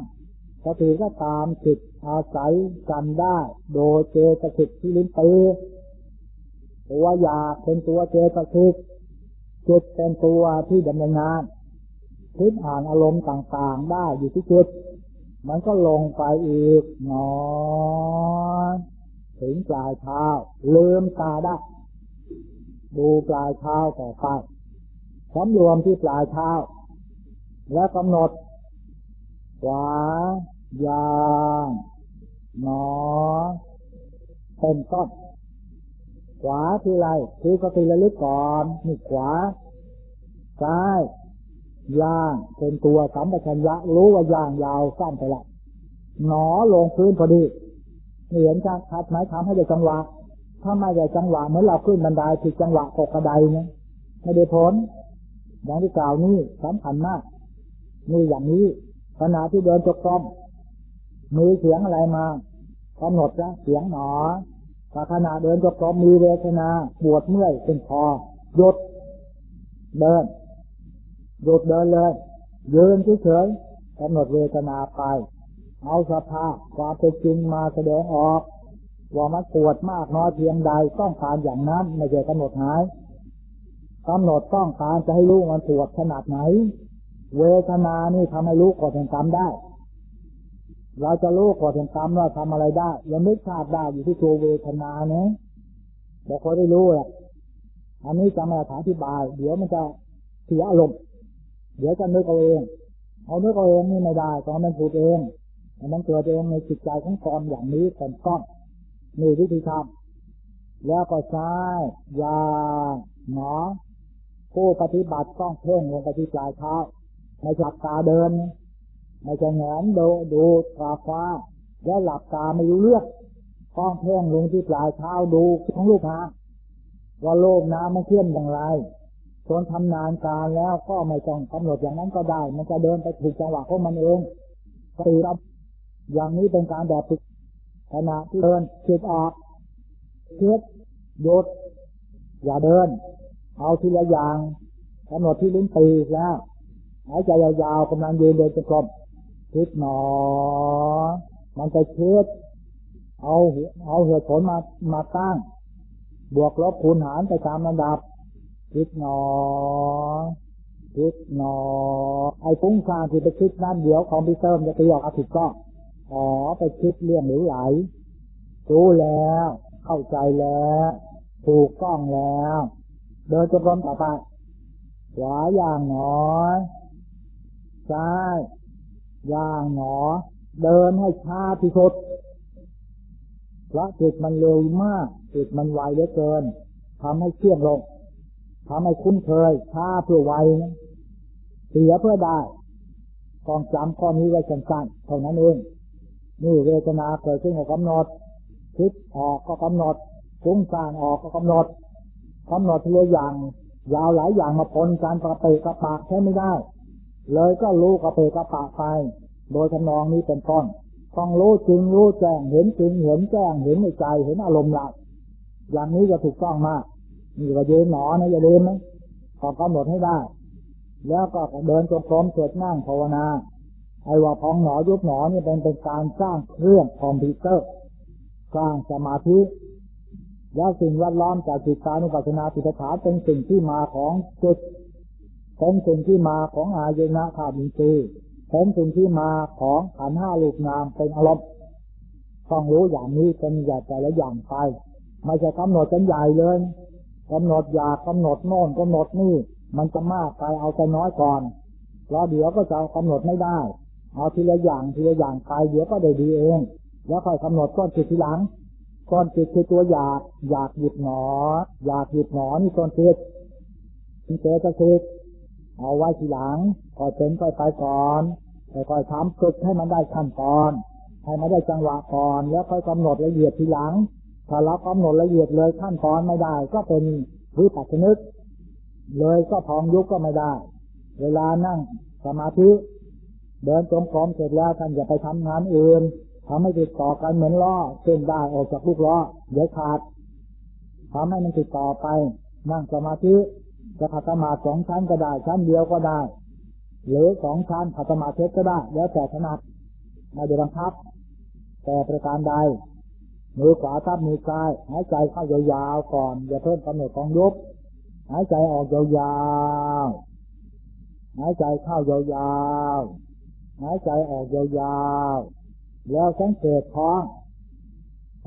สติก็ตามจิตอาศัยกันได้ โดยเจตสิกที่ลิ้นปีตัวอยากเป็นตัวเจตสิกจิตเป็นตัวที่ดำเนินงาน คิดอ่านอารมณ์ต่างๆ ได้อยู่ที่จิตมันก็ลงไปอีกนอนถึงปลายเท้าลืมตาได้ดูปลายเท้าต่อไปสำรวมที่ปลายเท้า และกำหนด ขวา ยางหนอเป็นต้นขวาคืออะไร คือก็คือระลึกก่อนนี่ขวา ซ้าย ย่างเป็นตัวสัมปชัญญะรู้ว่าย่างยาวสั้นไปละหนอลงพื้นพอดีเห็นชัดชัดไหมทำให้ได้จังหวะ ถ้าไม่ได้จังหวะเหมือนเราขึ้นบันไดผิดจังหวะตกกระไดเนี่ยไม่ได้ผลอย่างที่กล่าวนี้สำคัญมากนี่อย่างนี้ขณะที่เดินจกกรมมีเสียงอะไรมากำหนดนะเสียงหนอขณะเดินจกกรมมีเวทนาปวดเมื่อยเป็นคอหยุดเดิน หยุดเดินเลยยืนเฉยๆกำหนดเวทนาไป เอาสภาพความเป็นจริงมาแสดงออก ว่ามันปวดมากน้อยเพียงใดต้องการอย่างนั้นไม่ใช่กำหนดหายกำหนดต้องการจะให้รู้มันปวดขนาดไหน เวทนานี่ทำให้รู้กฎแห่งกรรมได้ เราจะรู้กฎแห่งกรรมว่าทำอะไรได้ยังไม่ทราบได้อยู่ที่ตัวเวทนาเนี่ยบอกเขาได้รู้แหละอันนี้จะมาอธิบาย เดี๋ยวมันจะเสียอารมณ์ เดี๋ยวจะนึกเอาเองเอานึกเอาเองนี่ไม่ได้ตอนมันพูดเองมันเกิดเองในจิตใจของกรอย่างนี้เป็นต้นนี่วิธีทำแล้วก็ใช้ยาหนอผู้ปฏิบัติต้องเพ่งลงไปที่ปลายเท้าไม่หลับตาเดิน ไม่ใช่แงนดูดูตาฟ้า แล้วหลับตาไม่รู้เรื่องต้องเพ่งลงที่ปลายเท้าดูของลูกหาว่าโลกน้ำมันเคลื่อนอย่างไร จนทำนานการแล้วก็ไม่ต้องกำหนดอย่างนั้นก็ได้ มันจะเดินไปถูกจังหวะของมันเองตีรับอย่างนี้เป็นการแบบฝึกขณะที่เดินคิดออกคิดหยุดอย่าเดิน เอาทีละอย่างกำหนดที่ลิ้นปีแล้วหายใจยาวๆกำลังยืนเดินจะกลมคิดหนอ มันจะเชิดเอาเอาเหตุผลมามาตั้ง บวกลบคูณหารไปตามระดับ คิดหนอคิดหนอ ไอ้ฟุ้งซ่านที่ไปคิดนั่นเดี๋ยวคอมพิวเตอร์จะไปหยอกอาผิดก็อ๋อไปคิดเรื่องหรือไหลรู้แล้ว เข้าใจแล้ว ถูกต้องแล้ว เดินจนรมต่อไปขวาอย่างหนอซ้ายอย่างหนอ เดินให้ช้าที่สุดเพราะจิตมันเร็วมากจิตมันไวเหลือเกินทำให้เชื่อมลง ทำให้คุ้นเคยช้าเพื่อไวเสียเพื่อได้กองจำข้อนี้ไว้สั้นๆเท่านั้นเองนี่เวทนาเกิดขึ้นก็กำหนดคิดออกก็กำหนดฟุ้งซ่านออกก็กำหนดกำหนดทีละอย่าง ยาวหลายอย่างมาปนการประเปกระปากใช้ไม่ได้ เลยก็รู้กระเปกระปากไปโดยทำนองนี้เป็นต้นต้องรู้จริงรู้แจ้งเห็นจริงเห็นแจ้งเห็นในใจเห็นอารมณ์หลักอย่างนี้จะถูกต้องมาก นี่ก็ยืนหนอนะอย่าลืมนะขอกำหนดให้ได้ แล้วก็เดินจงกรมสวดนั่งภาวนา ไอ้ว่าพองหนอยุบหนอนี่เป็นเป็นการสร้างเครื่องคอมพิวเตอร์ สร้างสมาธิ แล้วสิ่งแวดล้อมจากจิตตานุปัสสนาจิตฐาเป็นสิ่งที่มาของจุดเป็นสิ่งที่มาของอายุนะธาตุอินทรีย์เป็นสิ่งที่มาของขันห้าลูกนามเป็นอารมณ์ต้องรู้อย่างนี้เป็นอย่างแต่ละอย่างไปไม่ใช่กำหนดกันใหญ่เลย กำหนดอยากกำหนดโน่นกำหนดนี่ มันจะมากไปเอาแต่น้อยก่อนเพราะเดี๋ยวก็จะกำหนดไม่ได้ เอาทีละอย่างทีละอย่างไปเดี๋ยวก็ได้ดีเอง แล้วค่อยกำหนดก้อนจิตทีหลังก้อนจิตคือตัวอยากอยากหยุดหนอ อยากหยุดหนอนี่ก้อนจิตที่เจจะคิดเอาไว้ทีหลังก็เป็นไปไปก่อนค่อยๆทำฝึกให้มันได้ขั้นตอนให้มันได้จังหวะก่อน แล้วค่อยกำหนดละเอียดทีหลัง ถ้าเรากำหนดละเอียดเลยขั้นตอนไม่ได้ ก็เป็นวิปัสสนึก เลยก็พองยุบก็ไม่ได้ เวลานั่งสมาธิเดินจงกรมเสร็จแล้วท่านอย่าไปทำงานอื่นทำให้ติดต่อกันเหมือนล้อเส้นได้ออกจากลูกล้อเดี๋ยวขาดทำให้มันติดต่อไป นั่งสมาธิจะขัดสมาสองชั้นก็ได้ชั้นเดียวก็ได้ หรือสองชั้นขัดสมาธิก็ได้ แล้วแต่ถนัดไม่ได้บังคับ แต่ประการใด มือขวาทับมือซ้าย หายใจเข้ายาวๆก่อน อย่าเพิ่มกำหนดของยุบหายใจออกยาวๆหายใจเข้ายาวๆหายใจออกยาวๆแล้วสังเกตท้อง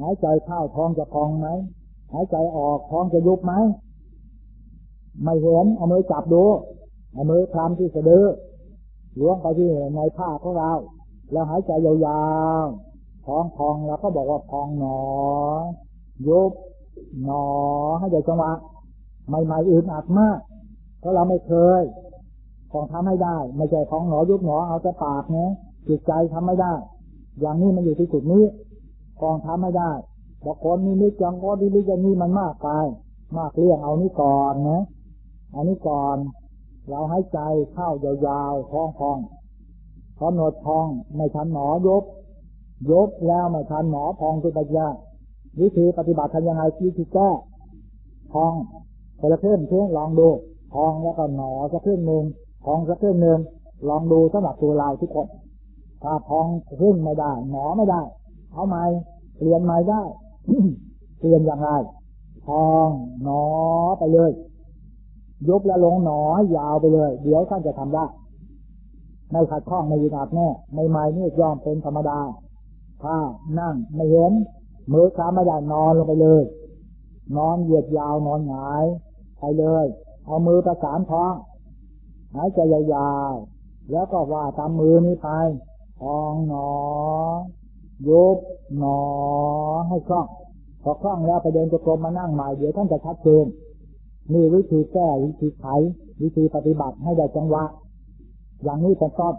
หายใจเข้าท้องจะพองไหมหายใจออกท้องจะยุบไหมไม่เห็นเอามือจับดูเอามือคลำที่สะดือล้วงไปที่ในผ้าของเรา แล้วหายใจยาวๆ ท้องพองเราก็บอกว่าพองหนอ ยุบหนอ ให้ใจจังหวะใหม่ๆอื่นอัดมาก เพราะเราไม่เคยต้องทำให้ได้ ไม่ใช่พองหนอยุบหนอเอาแต่ปากเนะจิตใจทำไม่ได้ อย่างนี้มันอยู่ที่จุดนี้กองทำไม่ได้บางคนนี่นึกจังก็ดีนึกอย่างนี้มันมากไปมากเรื่องเอานี่ก่อนนะอันนี้ก่อน เราให้ใจเข้ายาวๆท้องพองกำหนดพองไม่ทันหนอยบ ยบแล้วไม่ทันหนอพองคือปัญญาวิธีปฏิบัติทำยังไงที่ที่แก้พองคนละเพิ่มเพื่อลองดูพองแล้วก็หนอสักเพิ่มหนึ่งพองสักเพิ่มหนึ่งลองดูสำหรับตัวเราทุกคนถ้าพองขึ้นไม่ได้ หนอไม่ได้เอาใหม่เปลี่ยนใหม่ได้เปลี่ยนอย่างไรพองหนอไปเลยยกและลงหนอยาวไปเลย เดี๋ยวท่านจะทำได้ไม่ขัดข้องไม่ยึดอัดแน่ไม่ไม่นี่ยอมเป็นธรรมดา ถ้านั่งไม่เห็นมือขาไม่ได้นอนลงไปเลย นอนเหยียดยาวนอนหงายไปเลย เอามือประสานท้องหายใจยาวๆแล้วก็ว่าตามมือนี้ไปทองหนอยุบหนอให้คล่องพอคล่องแล้วไปเดินจะกรมมานั่งใหม่เดี๋ยวท่านจะชัดเจนมีวิธีแก้วิธีไขวิธีปฏิบัติให้ได้จังหวะ อย่างนี้เป็นต้น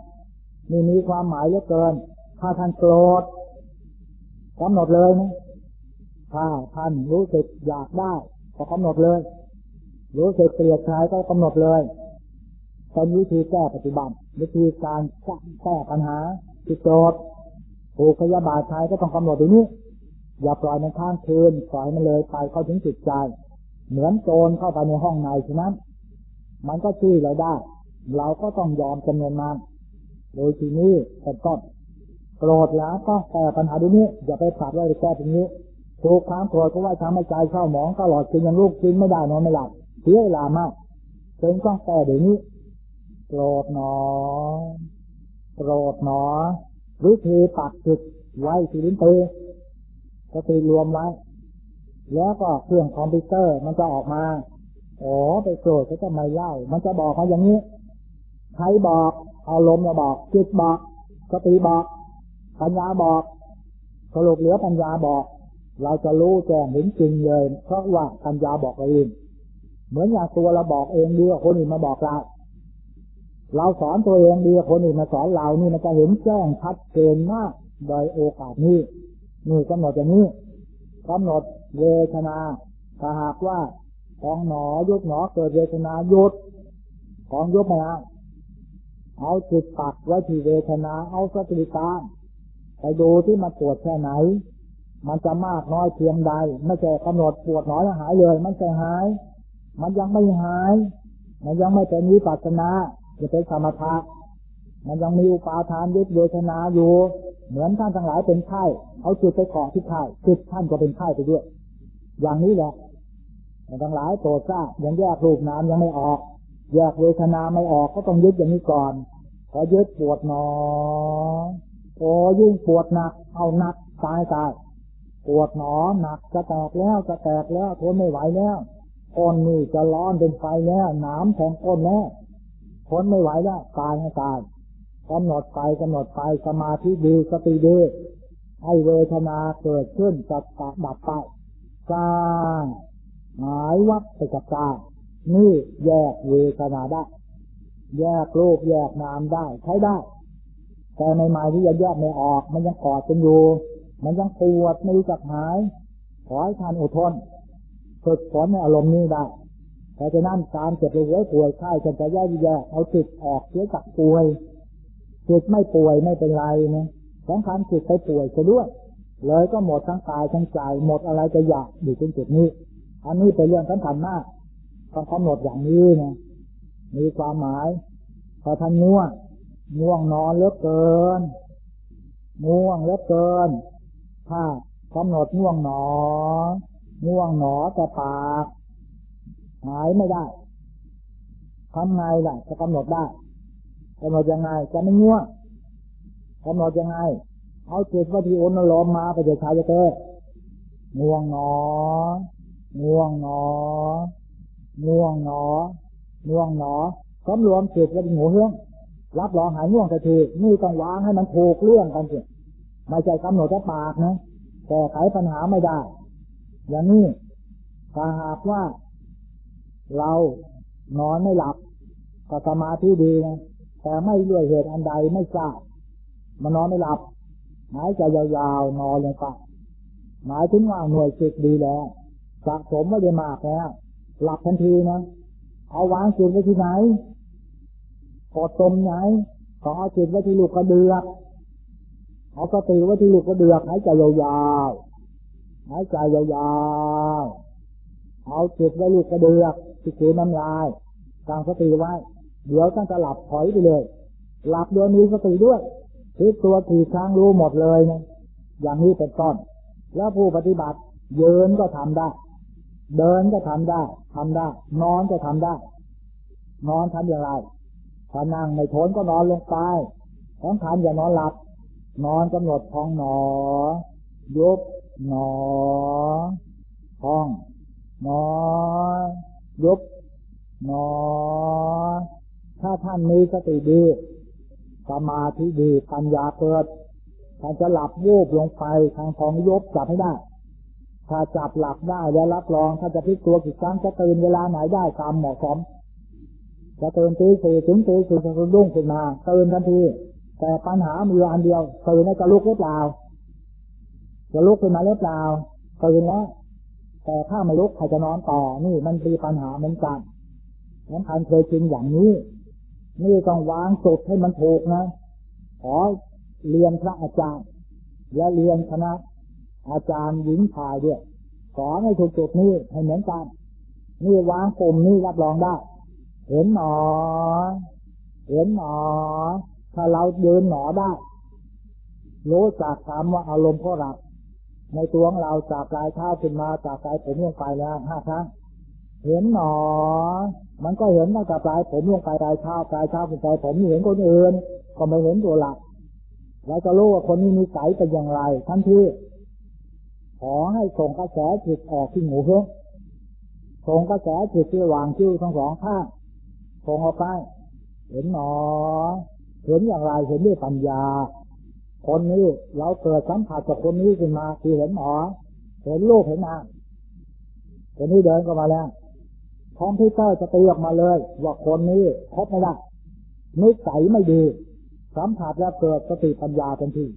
นี่มีความหมายเยอะเกิน ถ้าท่านโกรธ กำหนดเลยนะถ้าท่านรู้สึกอยากได้ก็กำหนดเลย รู้สึกเกลียดใครก็กำหนดเลยเป็นวิธีแก้ปฏิบัติวิธีการแก้ปัญหาที่โกรธถูกพยาบาทใครก็ต้องกำหนดตรงนี้ อย่าปล่อยมันข้างคืนปล่อยมันเลยไปเข้าถึงจิตใจ เหมือนโจรเข้าไปในห้องในฉะนั้น มันก็ชี้เราได้ เราก็ต้องยอมจำนวนมากโดยทีนี้เป็นต้น โกรธแล้วก็แก้ปัญหาดูนี้ อย่าไปผลัดไว้แก้ตรงนี้ถูกความโกรธก็ว่าทำให้ใจเข้าหมองตลอดคืนยังลูกกินไม่ได้นอนไม่หลับเสียเวลามากจนต้องแก้เดี๋ยวนี้โกรธหนอโกรธหนอวิธีปักจุดไว้ที่ลิ้นปีก็ตีรวมไว้ แล้วก็เครื่องคอมพิวเตอร์มันจะออกมาอ๋อไปโกรธเขาจะไม่เล่า มันจะบอกมาอย่างนี้ ใครบอก อารมณ์มาบอกจิตบอกสติบอก ปัญญาบอกสรุปเหลือปัญญาบอก เราจะรู้แจ้งเห็นจริงเลยเพราะว่าปัญญาบอกเราเองเหมือนอย่างตัวเราบอกเองดีกว่าคนอื่นมาบอกเราเราสอนตัวเองดีกว่าคนอื่นมาสอนเรานี่มันจะเห็นแจ้งชัดเจนมากโดยโอกาสนี้นี่กำหนดอย่างนี้กำหนดเวทนาถ้าหากว่าของหนอยุดหนอเกิดเวทนายุดของยุบไม่เอาเอาจิตปักไว้ที่เวทนาเอาสติตาม ไปดูที่มันปวดแค่ไหน มันจะมากน้อยเพียงใด ไม่ใช่กำหนดปวดหนอแล้วหายเลย มันจะหาย มันยังไม่หาย มันยังไม่เป็นวิปัสสนาจะเป็นสมถะมันยังมีอุปาทานยึดเวทนาอยู่ เหมือนท่านทั้งหลายเป็นไข้เอาจิตไปเกาะที่ไข้จิตท่านก็เป็นไข้ไปด้วย อย่างนี้แหละทั้งหลายโปรดทราบยังแยกรูปนามยังไม่ออก แยกเวทนาไม่ออกก็ต้องยึดอย่างนี้ก่อนพอยึดปวดหนอ โอ้ยิ่งปวดหนัก เอาหนักตายตายปวดหนอหนักจะแตกแล้วจะแตกแล้วทนไม่ไหวแล้วก้นนี่จะร้อนเป็นไฟแล้วหนามแทงก้นแล้วทนไม่ไหวแล้วตายให้ตายกำหนดไปกำหนดไปสมาธิดีสติดีให้เวทนาเกิดขึ้นจัดดับไปกาหายวับไปกับกานี่แยกเวทนาได้ แยกรูปแยกนามได้ใช้ได้ แต่ในหมายที่จะแยกไม่ออก มันยังกอดกันอยู่ มันยังปวดไม่รู้จักหาย ขอให้ท่านอดทนฝึกฝนในอารมณ์นี้ได้แต่จะนั่นการเจ็บป่วยป่วยไข้จะจะแยกแยกเอาจิตออกเสียจากป่วยจิตไม่ป่วยไม่เป็นไรนะสำคัญจิตไปป่วยจะด้วย เลยก็หมดทั้งกายทั้งใจหมดอะไรจะอยากอยู่ตรงจุดนี้ อันนี้เป็นเรื่องสำคัญมากต้องกำหนดอย่างนี้นะมีความหมายพอท่านง่วง ง่วงนอนเลือเกิน ง่วงเลือเกิน ถ้ากำหนดง่วงหนอ ง่วงหนอจะปาก หายไม่ได้ทำไงล่ะ จะกำหนดได้กำหนดยังไง จะไม่ง่วงกำหนดยังไง เอาจิตว่าที่อนลมมาไปเดี๋ยวชายเจอง่วงหนอ ง่วงหนอ ง่วงหนอ ง่วงหนอสำรวมจิตไว้ที่หูเฮือง รับรองหายง่วงทันทีนี่ต้องวางให้มันถูกเรื่องกันสิไม่ใช่กำหนดแค่ปากนะแก้ไขปัญหาไม่ได้ อย่างนี้ถ้าหากว่า เรานอนไม่หลับก็สมาธิดีนะแต่ไม่ด้วยเหตุอันใดไม่ทราบมันนอนไม่หลับหายใจยาวๆนอนลงไปหมายถึงว่าหน่วยจิตดีแล้วสะสมไม่ได้มากแล้วหลับทันทีนะเอาวางจิตไว้ที่ไหน กดตมไหนขอจิตไว้ที่ลูกกระเดือกเอาสติไว้ที่ลูกกระเดือกหายใจยาวๆหายใจยาวๆเอาจิตไว้ลูกกระเดือกที่คือน้ำลายตั้งสติไว้ เดี๋ยวท่านจะหลับถอยไปเลย หลับโดยมีสติด้วยพลิกตัวขี่ช้างรู้หมดเลยนะอย่างนี้เป็นต้นแล้วผู้ปฏิบัติเยืนก็ทำได้ เดินก็ทำได้ทำได้ นอนก็ทำได้ นอนทำอย่างไร ถ้านั่งไม่ทนก็นอนลงไปต้องทำอย่านอนหลับ นอนกำหนดท้องหนอ ยุบหนอ ท้องหนอ ยุบหนอ ถ้าท่านมีสติดีสมาธิดีปัญญาเกิดท่านจะหลับวูบลงไปทางของยุบจับให้ได้ ถ้าจับหลับได้แล้วรับรองถ้าจะพลิกตัวกี่ครั้งจะตื่นเวลาไหนได้ตามเหมาะสม จะเตื่นตีสี่ถึงตีสี่จะรุ่งขึ้นมาเตื่นทันที แต่ปัญหามีอันเดียวเตื่นแล้วจะลุกหรือเปล่าจะลุกขึ้นมาหรือเปล่าเตื่นแล้วแต่ถ้าไม่ลุกใครจะนอนต่อ นี่มันมีปัญหาเหมือนกันสำคัญเคยจริงอย่างนี้ นี่ต้องวางสุดให้มันถูกนะ ขอเรียนพระอาจารย์ และเรียนคณะอาจารย์หญิงชายด้วยขอให้ถูกจุดนี้ให้เหมือนกัน นี่วางปุ่มนี่รับรองได้ เห็นหนอ เห็นหนอ ถ้าเราเดินหนอได้ รู้จักคำว่าอารมณ์พอรับ ในตัวของเราจากกายเท้าขึ้นมาจากกายผมลงไปแล้วห้าครั้ง เห็นหนอ มันก็เห็นตั้งแต่ปลายผมลงไปปลายเท้าปลายเท้าเป็นใจผมเห็นคนอื่น ก็ไม่เห็นตัวหลักเราจะรู้ว่าคนนี้มีสายเป็นอย่างไร ทันทีขอให้ส่งกระแสจิตออกที่หูเพื่อส่งกระแสจิตที่วางคิ้วทั้งสองข้าง ส่งออกไป เห็นหนอ เห็นอย่างไร เห็นด้วยปัญญา คนนี้เราเกิดสัมผัสกับคนนี้ขึ้นมา คือเห็นหนอ เห็นลูกเห็นนางคนนี้เดินก็มาแล้วคอมพิวเตอร์จะตีออกมาเลย ว่าคนนี้คบไม่ได้นิสัยไม่ดี สัมผัสแล้วเกิดสติปัญญาเป็นที่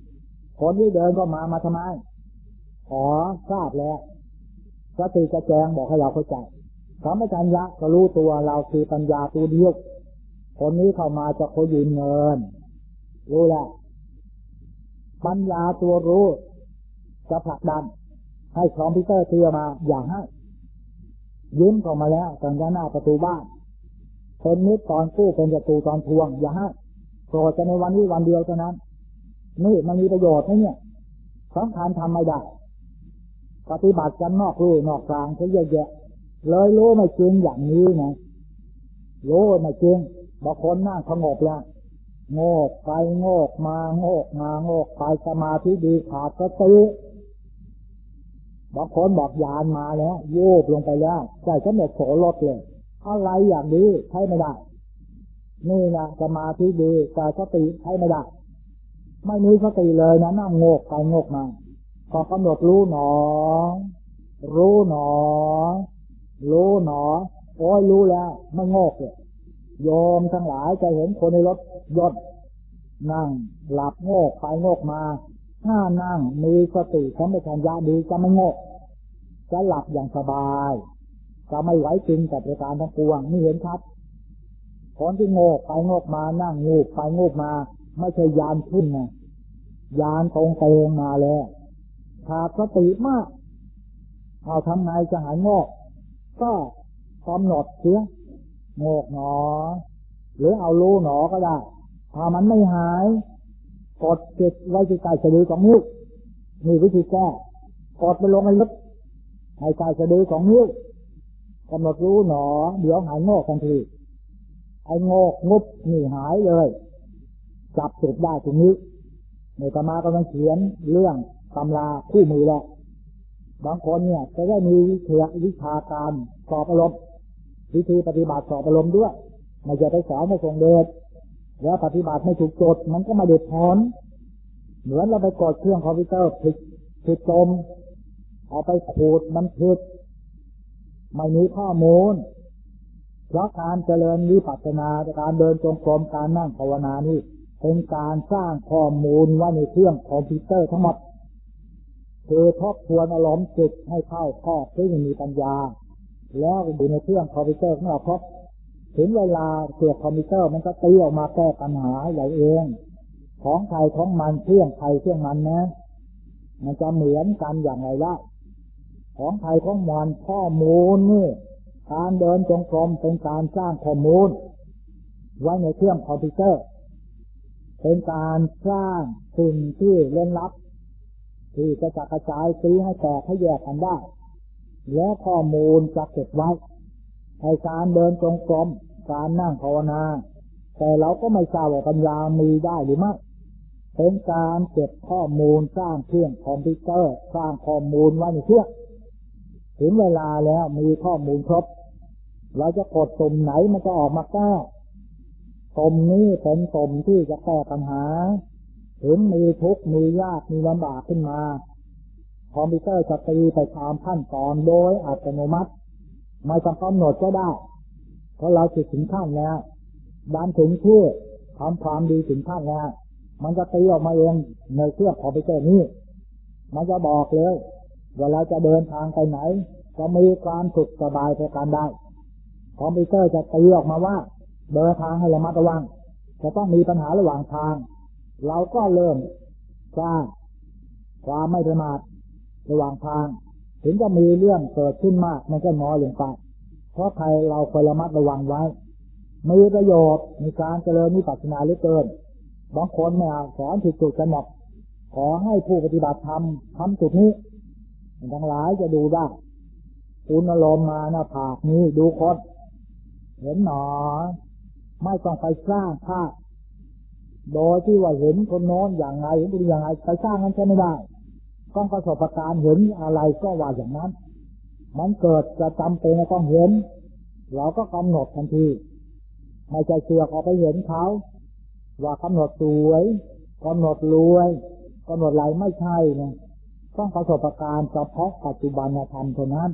คนที่เดินก็มามาทำไม ขอทราบแล้วสติจะแจงบอกให้เราเข้าใจ สัมปชัญญะก็รู้ตัวเราคือปัญญาตัวเดียวคนนี้เข้ามาจะขอยืมเงิน รู้แล้วปัญญาตัวรู้จะผลักดัน ให้คอมพิวเตอร์เตือมาอย่าให้ยืมเข้ามาแล้วตอนหน้าประตูบ้านเป็นมิตรตอนกู้เป็นประตูตอนทวง อย่าให้โปรดจะในวันนี้วันเดียวเท่านั้นนี่มันมีประโยชน์ไหมเนี่ยสำคัญทำไม่ได้ ปฏิบัติกันนอกรู้นอกกลางเขาเยอะแยะ เลยรู้ไม่จริงอย่างนี้นะรู้ไม่จริงบางคนนั่งสงบแล้วโงกไปโงกมาโงกมาโงกไปสมาธิดีขาดสติบางคนบอกยานมาแล้วโยบลงไปแล้วใจก็หมดโสรถเลยอะไรอย่างนี้ใช้ไม่ได้ นี่นะสมาธิดีแต่สติใช้ไม่ได้ ไม่มีสติเลยนะนั่งโงกไปโงกมาพอกำหนดรู้หนอ รู้หนอ รู้หนอ โอ้ยรู้แล้ว ไม่โงกเลยโยมทั้งหลายจะเห็นคนในรถยนต์นั่ง หลับโงกไปโงกมา ถ้านั่งมีสติสัมปชัญญะดีจะไม่โงกจะหลับอย่างสบายจะไม่ไหวจริงกับประการทั้งปวงนี่เห็นครับคนที่โงกไปโงกมานั่งงูไปงูมา ไม่ใช่ยานขึ้นไงยานตรงเตงมาแล้วขาดสติมากเอาทำไงจะหายโงก ก็กำหนดเสียโงกหนอ หรือเอาลูหนอก็ได้ ถ้ามันไม่หาย กดจิตไว้ที่ใต้สะดือของนิ้วนี่วิธีแก้กดไปลงในลึกในใต้สะดือของนิ้วกำหนดรู้หนอ เดี๋ยวหายโงกทันทีไอ้โงกงุบนี่หายเลย จับจุดได้ตรงนี้ในตมากำลังเขียนเรื่องตำราคู่มือแล้ว บางคนเนี่ยจะได้มีเถือวิชาการสอบอารมณ์วิธีปฏิบัติสอบอารมณ์ด้วยไม่จะไปสอนไม่ทรงเดชแล้วปฏิบัติไม่ถูกจดมันก็มาเด็ดถอนเหมือนเราไปกดเครื่องคอมพิวเตอร์ผิดผิดจมเอาไปขูดมันผิดไม่มีข้อมูลเพราะการเจริญวิปัสสนาการเดินจงกรมการนั่งภาวนานี่เป็นการสร้างข้อมูลว่าในเครื่องคอมพิวเตอร์ทั้งหมด คือทบทวนอารมณ์จิตให้เข้าข้อที่มีปัญญา แล้วอยู่ในเครื่องคอมพิวเตอร์ของเราพบถึงเวลาเกี่ยวคอมพิวเตอร์มันก็ตีออกมาแก้ปัญหาใหญ่เอง ของใครของมันเครื่องใครเครื่องมันนะ มันจะเหมือนกันอย่างไรล่ะของไทยของมันข้อมูลนี่การเดินจงกรมเป็นการสร้างข้อมูล ไว้ในเครื่องคอมพิวเตอร์ เป็นการสร้างสิ่งที่เล่นลับ ที่จะจักระจายซีให้แตกให้แยกกันได้ และข้อมูลจะเก็บไว้ในการเดินจงกรมการนั่งภาวนา แต่เราก็ไม่ทราบว่าปัญญามีได้หรือไม่เป็นการเก็บข้อมูลสร้างเครื่องคอมพิวเตอร์ สร้างข้อมูลไว้ในเครื่องถึงเวลาแล้วมีข้อมูลครบ เราจะกดตุ่มไหนมันจะออกมาแก้ตุ่มนี้เป็นตุ่มที่จะแก้ปัญหา ถึงมีทุกข์มียากมีลำบากขึ้นมา คอมพิวเตอร์จะตีไปตามขั้นตอนโดยอัตโนมัติ ไม่ต้องกำหนดก็ได้ เพราะเราจิตถึงขั้นแล้วดันถึงที่อทำความดีถึงขั้นแล้วมันจะตีออกมาเองในเครื่องคอมพิวเตอร์นี้ มันจะบอกเลยว่าเราจะเดินทางไปไหน จะมีความสุขสบายประการใดคอมพิวเตอร์จะตีออกมาว่า เดินทางให้ระมัดระวัง จะต้องมีปัญหาระหว่างทาง เราก็เริ่มสร้างความไม่ประมาทระหว่างทาง ถึงจะมีเรื่องเกิดขึ้นมากมันก็น้อยลงไป เพราะใครเราคอยระมัดระวังไว้มีประโยชน์ในการเจริญนิพพานาหรือเกินบางคนไม่เอาสอนผิดจุดกันหมดขอให้ผู้ปฏิบัติธรรมทำจุดนี้ทั้งหลายจะดูได้คุณอารมณ์มาหน้าผากนี้ดูคนเห็นหนอ ไม่ต้องไปสร้างภาพ โดยที่ว่าเห็นคนโน้นอย่างไรเห็นคนอย่างไรไปสร้างนั้นใช่ไม่ได้ต้องประสบการณ์เห็นอะไรก็ว่าอย่างนั้น มันเกิดจะจำเป็นต้องเห็น เราก็กำหนดทันทีไม่ใจเสือกออกไปเห็นเขาว่ากำหนดสวยกำหนดรวยกำหนดอะไรไม่ใช่เนี่ยต้องประสบการณ์เฉพาะปัจจุบันธรรมเท่านั้น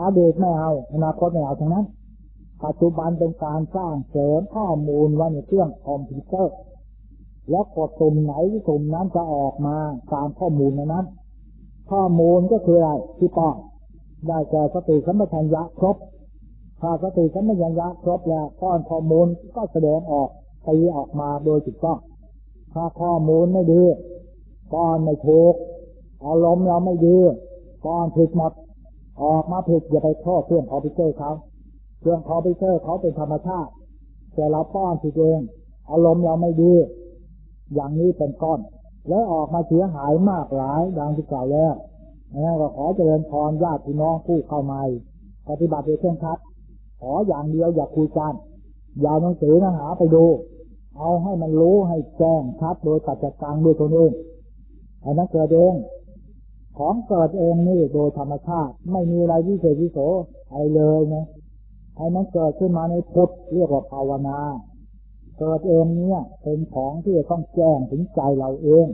อดีตไม่เอาอนาคตไม่เอาทั้งนั้น ปัจจุบันเป็นการสร้างเสริมข้อมูลไว้ในเครื่องคอมพิวเตอร์ แล้วกดตุ่มไหนตุ่มนั้นจะออกมาตามข้อมูลนั้น ข้อมูลก็คืออะไรที่ต้องได้แก่สติสัมปชัญญะครบถ้าสติสัมปชัญญะครบแล้วก้อนข้อมูลก็แสดงออกตีออกมาโดยถูกต้องถ้าข้อมูลไม่ดีก้อนไม่ถูกอารมณ์เราไม่ดีก้อนผิดหมดออกมาผิดอย่าไปโทษเครื่องคอมพิวเตอร์เขาเครื่องคอมพิวเตอร์เขาเป็นธรรมชาติ แต่เราป้อนผิดเองอารมณ์เราไม่ดี อย่างนี้เป็นก้อน แล้วออกมาเสียหายมากหลายดังที่กล่าวแล้วนะก็ขอเจริญพรญาติพี่น้องผู้เข้ามาปฏิบัติโดยเคร่งครัดขออย่างเดียวอย่าคุยกันอย่าหนังสือนะหาไปดู เอาให้มันรู้ให้แจ้งชัดโดยปัจจกังด้วยตนเองอันนั้นเกิดเองของเกิดเองนี่โดยธรรมชาติไม่มีอะไรวิเศษวิโสอะไรเลยนะไอ้นั้นเกิดขึ้นมาในพุทธเรียกว่าภาวนา เกิดเองเนี่ยเป็นของที่จะต้องแจ้งถึงใจเราเอง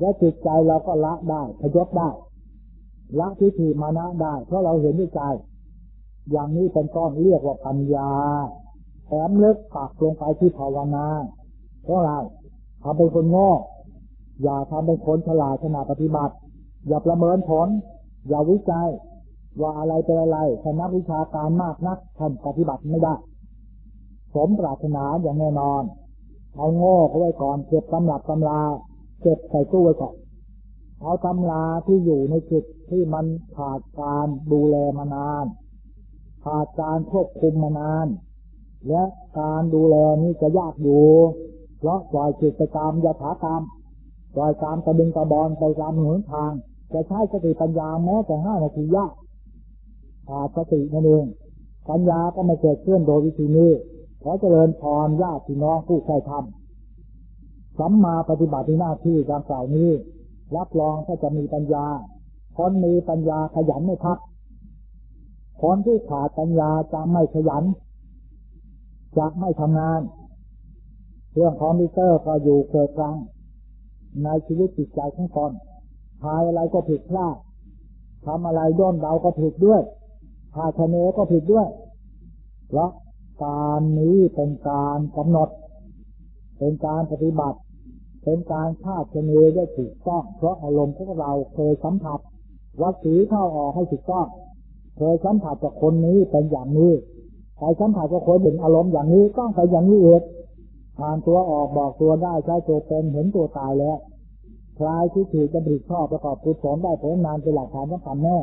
และจิตใจเราก็ละได้พยศได้ละทิฏฐิมานะได้ เพราะเราเห็นด้วยใจ อย่างนี้เป็นต้นเรียกว่าปัญญาแถมเลิกปักลงไปที่ภาวนาเพราะเราทำเป็นคนโง่อย่าทำเป็นคนฉลาดขณะปฏิบัติ อย่าประเมินผล อย่าวิจัย ว่าอะไรเป็นอะไรคณะวิชาการมากนักท่านปฏิบัติไม่ได้ สมปรารถนาอย่างแน่นอนเอาโง่เขาไว้ก่อนเก็บตำรับตำราเก็บใส่ตู้ไว้ก่อนเอาตำราที่อยู่ในจุดที่มันขาดการดูแลมานาน ขาดการควบคุมมานาน และการดูแลนี้จะยากอยู่ เพราะปล่อยจิตไปตามยถากรรมปล่อยตามกระดึงกระบอลไปตามหนทาง จะใช้สติปัญญาแม้แต่ห้านาทียากขาดสตินั่นเองปัญญาก็ไม่เกิดขึ้นโดยวิธีนี้ ขอเจริญพรญาติพี่น้องผู้ใครทำสัมมาปฏิบัติหน้าที่การกล่าวนี้ รับรองถ้าจะมีปัญญา คนมีปัญญาขยันไม่พักคนที่ขาดปัญญาจะไม่ขยัน จะไม่ทำงาน เรื่องคอมพิวเตอร์ก็อยู่เกิดกลางในชีวิตจิตใจของคนทายอะไรก็ผิดพลาดทำอะไรย่นเดาก็ผิดด้วยพาชเนก็ผิดด้วยเพราะ การนี้เป็นการกำหนด เป็นการปฏิบัติ เป็นการคาดคะเนได้ถูกต้องเพราะอารมณ์ของเราเคยสัมผัสวัดสีเข้าออกให้ถูกต้องเคยสัมผัสกับคนนี้เป็นอย่างนี้ใครสัมผัสกับคนเป็นอารมณ์อย่างนี้ต้องไปอย่างนี้เองผ่านตัวออกบอกตัวได้ใช้ตัวเป็นเห็นตัวตายแล้วคลายที่ถือจะบริชอบประกอบกุศลได้ผลนานเป็นหลักฐานสำคัญแน่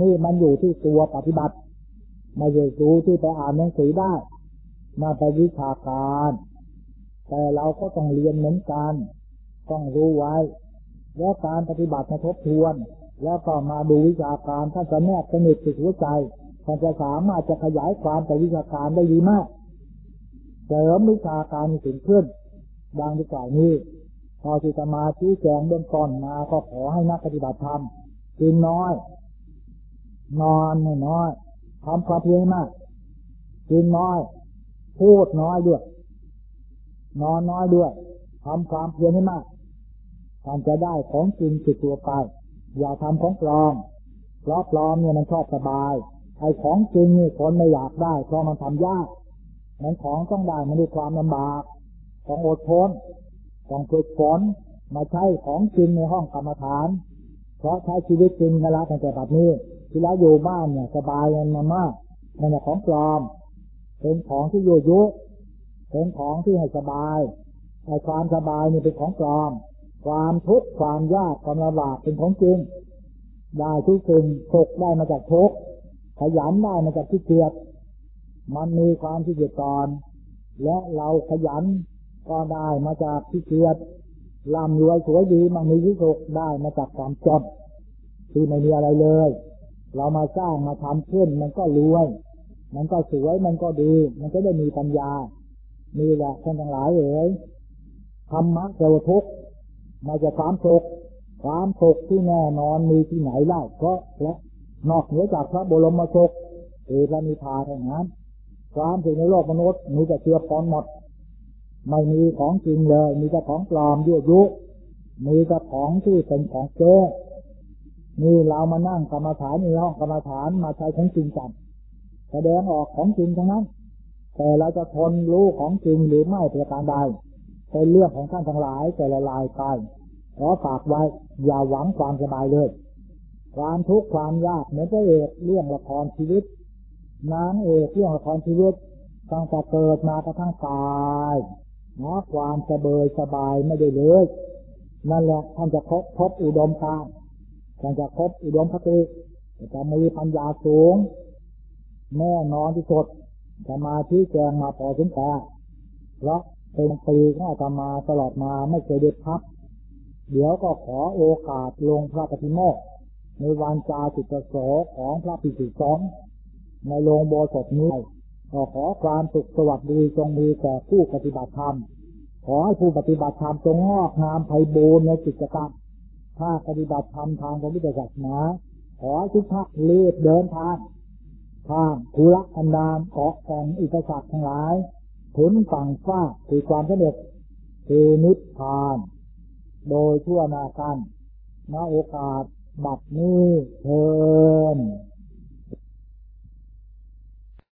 นี่มันอยู่ที่ตัวปฏิบัติ ไม่ใช่ดูที่ไปอ่านหนังสือได้ มาไปวิชาการ แต่เราก็ต้องเรียนเหมือนกัน ต้องรู้ไว้ แล้วการปฏิบัติมาทบทวน แล้วก็มาดูวิชาการท่านจะแนบสนิทติดหัวใจท่านจะสามารถจะขยายความแต่วิชาการได้ดีมากเสริมวิชาการถึงขึ้นดังที่กล่าวนี้พอที่จะมาชี้แจงเบื้องต้นมาก็ขอให้นักปฏิบัติธรรมกินน้อย นอนน้อย ทำความเพียรมากกินน้อย พูดน้อยด้วย นอนน้อยด้วยทำความเพียรให้มากท่านจะได้ของจริงติดตัวไป อย่าทำของปลอมเพราะปลอมเนี่ยมันชอบสบายไอ้ของจริงนี่คนไม่อยากได้เพราะมันทำยากนั้นของต้องได้มันด้วยความลำบากต้องอดทนต้องฝึกฝนมาใช้ของจริงในห้องกรรมฐาน เพราะใช้ชีวิตจริงนะละตั้งแต่แบบนี้ ที่แล้วอยู่บ้านเนี่ย สบายมันมามากมันเป็นของปลอม เป็นของที่โยยุเป็นของที่ให้สบายไอ้ความสบายนี่เป็นของปลอม ความทุกข์ความยากความลำบากเป็นของจริง ได้ทุกสิ่งทุกได้มาจากทุกข์ขยันได้มาจากที่เกียจมันมีความที่เกียจก่อน และเราขยันก็ได้มาจากที่เกียจร่ำรวยสวยดีมันมีวิสุขได้มาจากความจนที่ไม่มีอะไรเลย เรามาสร้างมาทำขึ้น มันก็รวย มันก็สวย มันก็ดี มันก็ได้มีปัญญา นี่แหละท่านทั้งหลายเอ๋ยธรรมะเจอทุกมาจากความสุขความสุขที่แน่นอนมีที่ไหนเล่าเพราะและนอกเหนือจากพระบรมโชคคือพระนิพพานเท่านั้นความสิ่งในโลกมนุษย์มีแต่เชื่อปอนหมด ไม่มีของจริงเลย มีแต่ของปลอมยั่วยุ มีแต่ของที่เป็นของเจ้ นี่เรามานั่งกรรมฐานในห้องกรรมฐานมาใช้ของจริงกันแสดงออกของจริงทั้งนั้น แต่เราจะทนรู้ของจริงหรือไม่ประการใดเป็นเรื่องของท่านทั้งหลายแต่ละลายไปขอฝากไว้อย่าหวังความสบายเลย ความทุกข์ความยากเหมือนพระเอกเรื่องละครชีวิตนางเอกเรื่องละครชีวิตตั้งแต่เกิดมากระทั่งตายนะความสบายสบายไม่ได้เลย นั่นแหละท่านจะพบพบอุดมการ ท่านจะพบอุดมคติจะมีปัญญาสูง แน่นอนที่สุดจะมาที่แจงมาพอถึงแต่เพราะเป็นปีก็จะมาตลอดมาไม่เคยได้พักเดี๋ยวก็ขอโอกาสลงพระปฏิโมกในวันจาจุตโสของพระภิกษุสองในโรงโบสถนี้ก็ขอความสุขสวัสดีจงมีแก่ผู้ปฏิบัติธรรม ขอให้ผู้ปฏิบัติธรรมจงงอกงามไพบูรณ์ในกิจกรรม ถ้าปฏิบัติธรรมทางพระพุทธศาสนาขอทุกท่านรีบเดินทางข้ามทุรกันดารเกาะของอุปสรรคทั้งหลายถึงฝั่งฟ้าคือความสำเร็จคือนิพพาน โดยทั่วนากันณโอกาสบัดนี้เทิน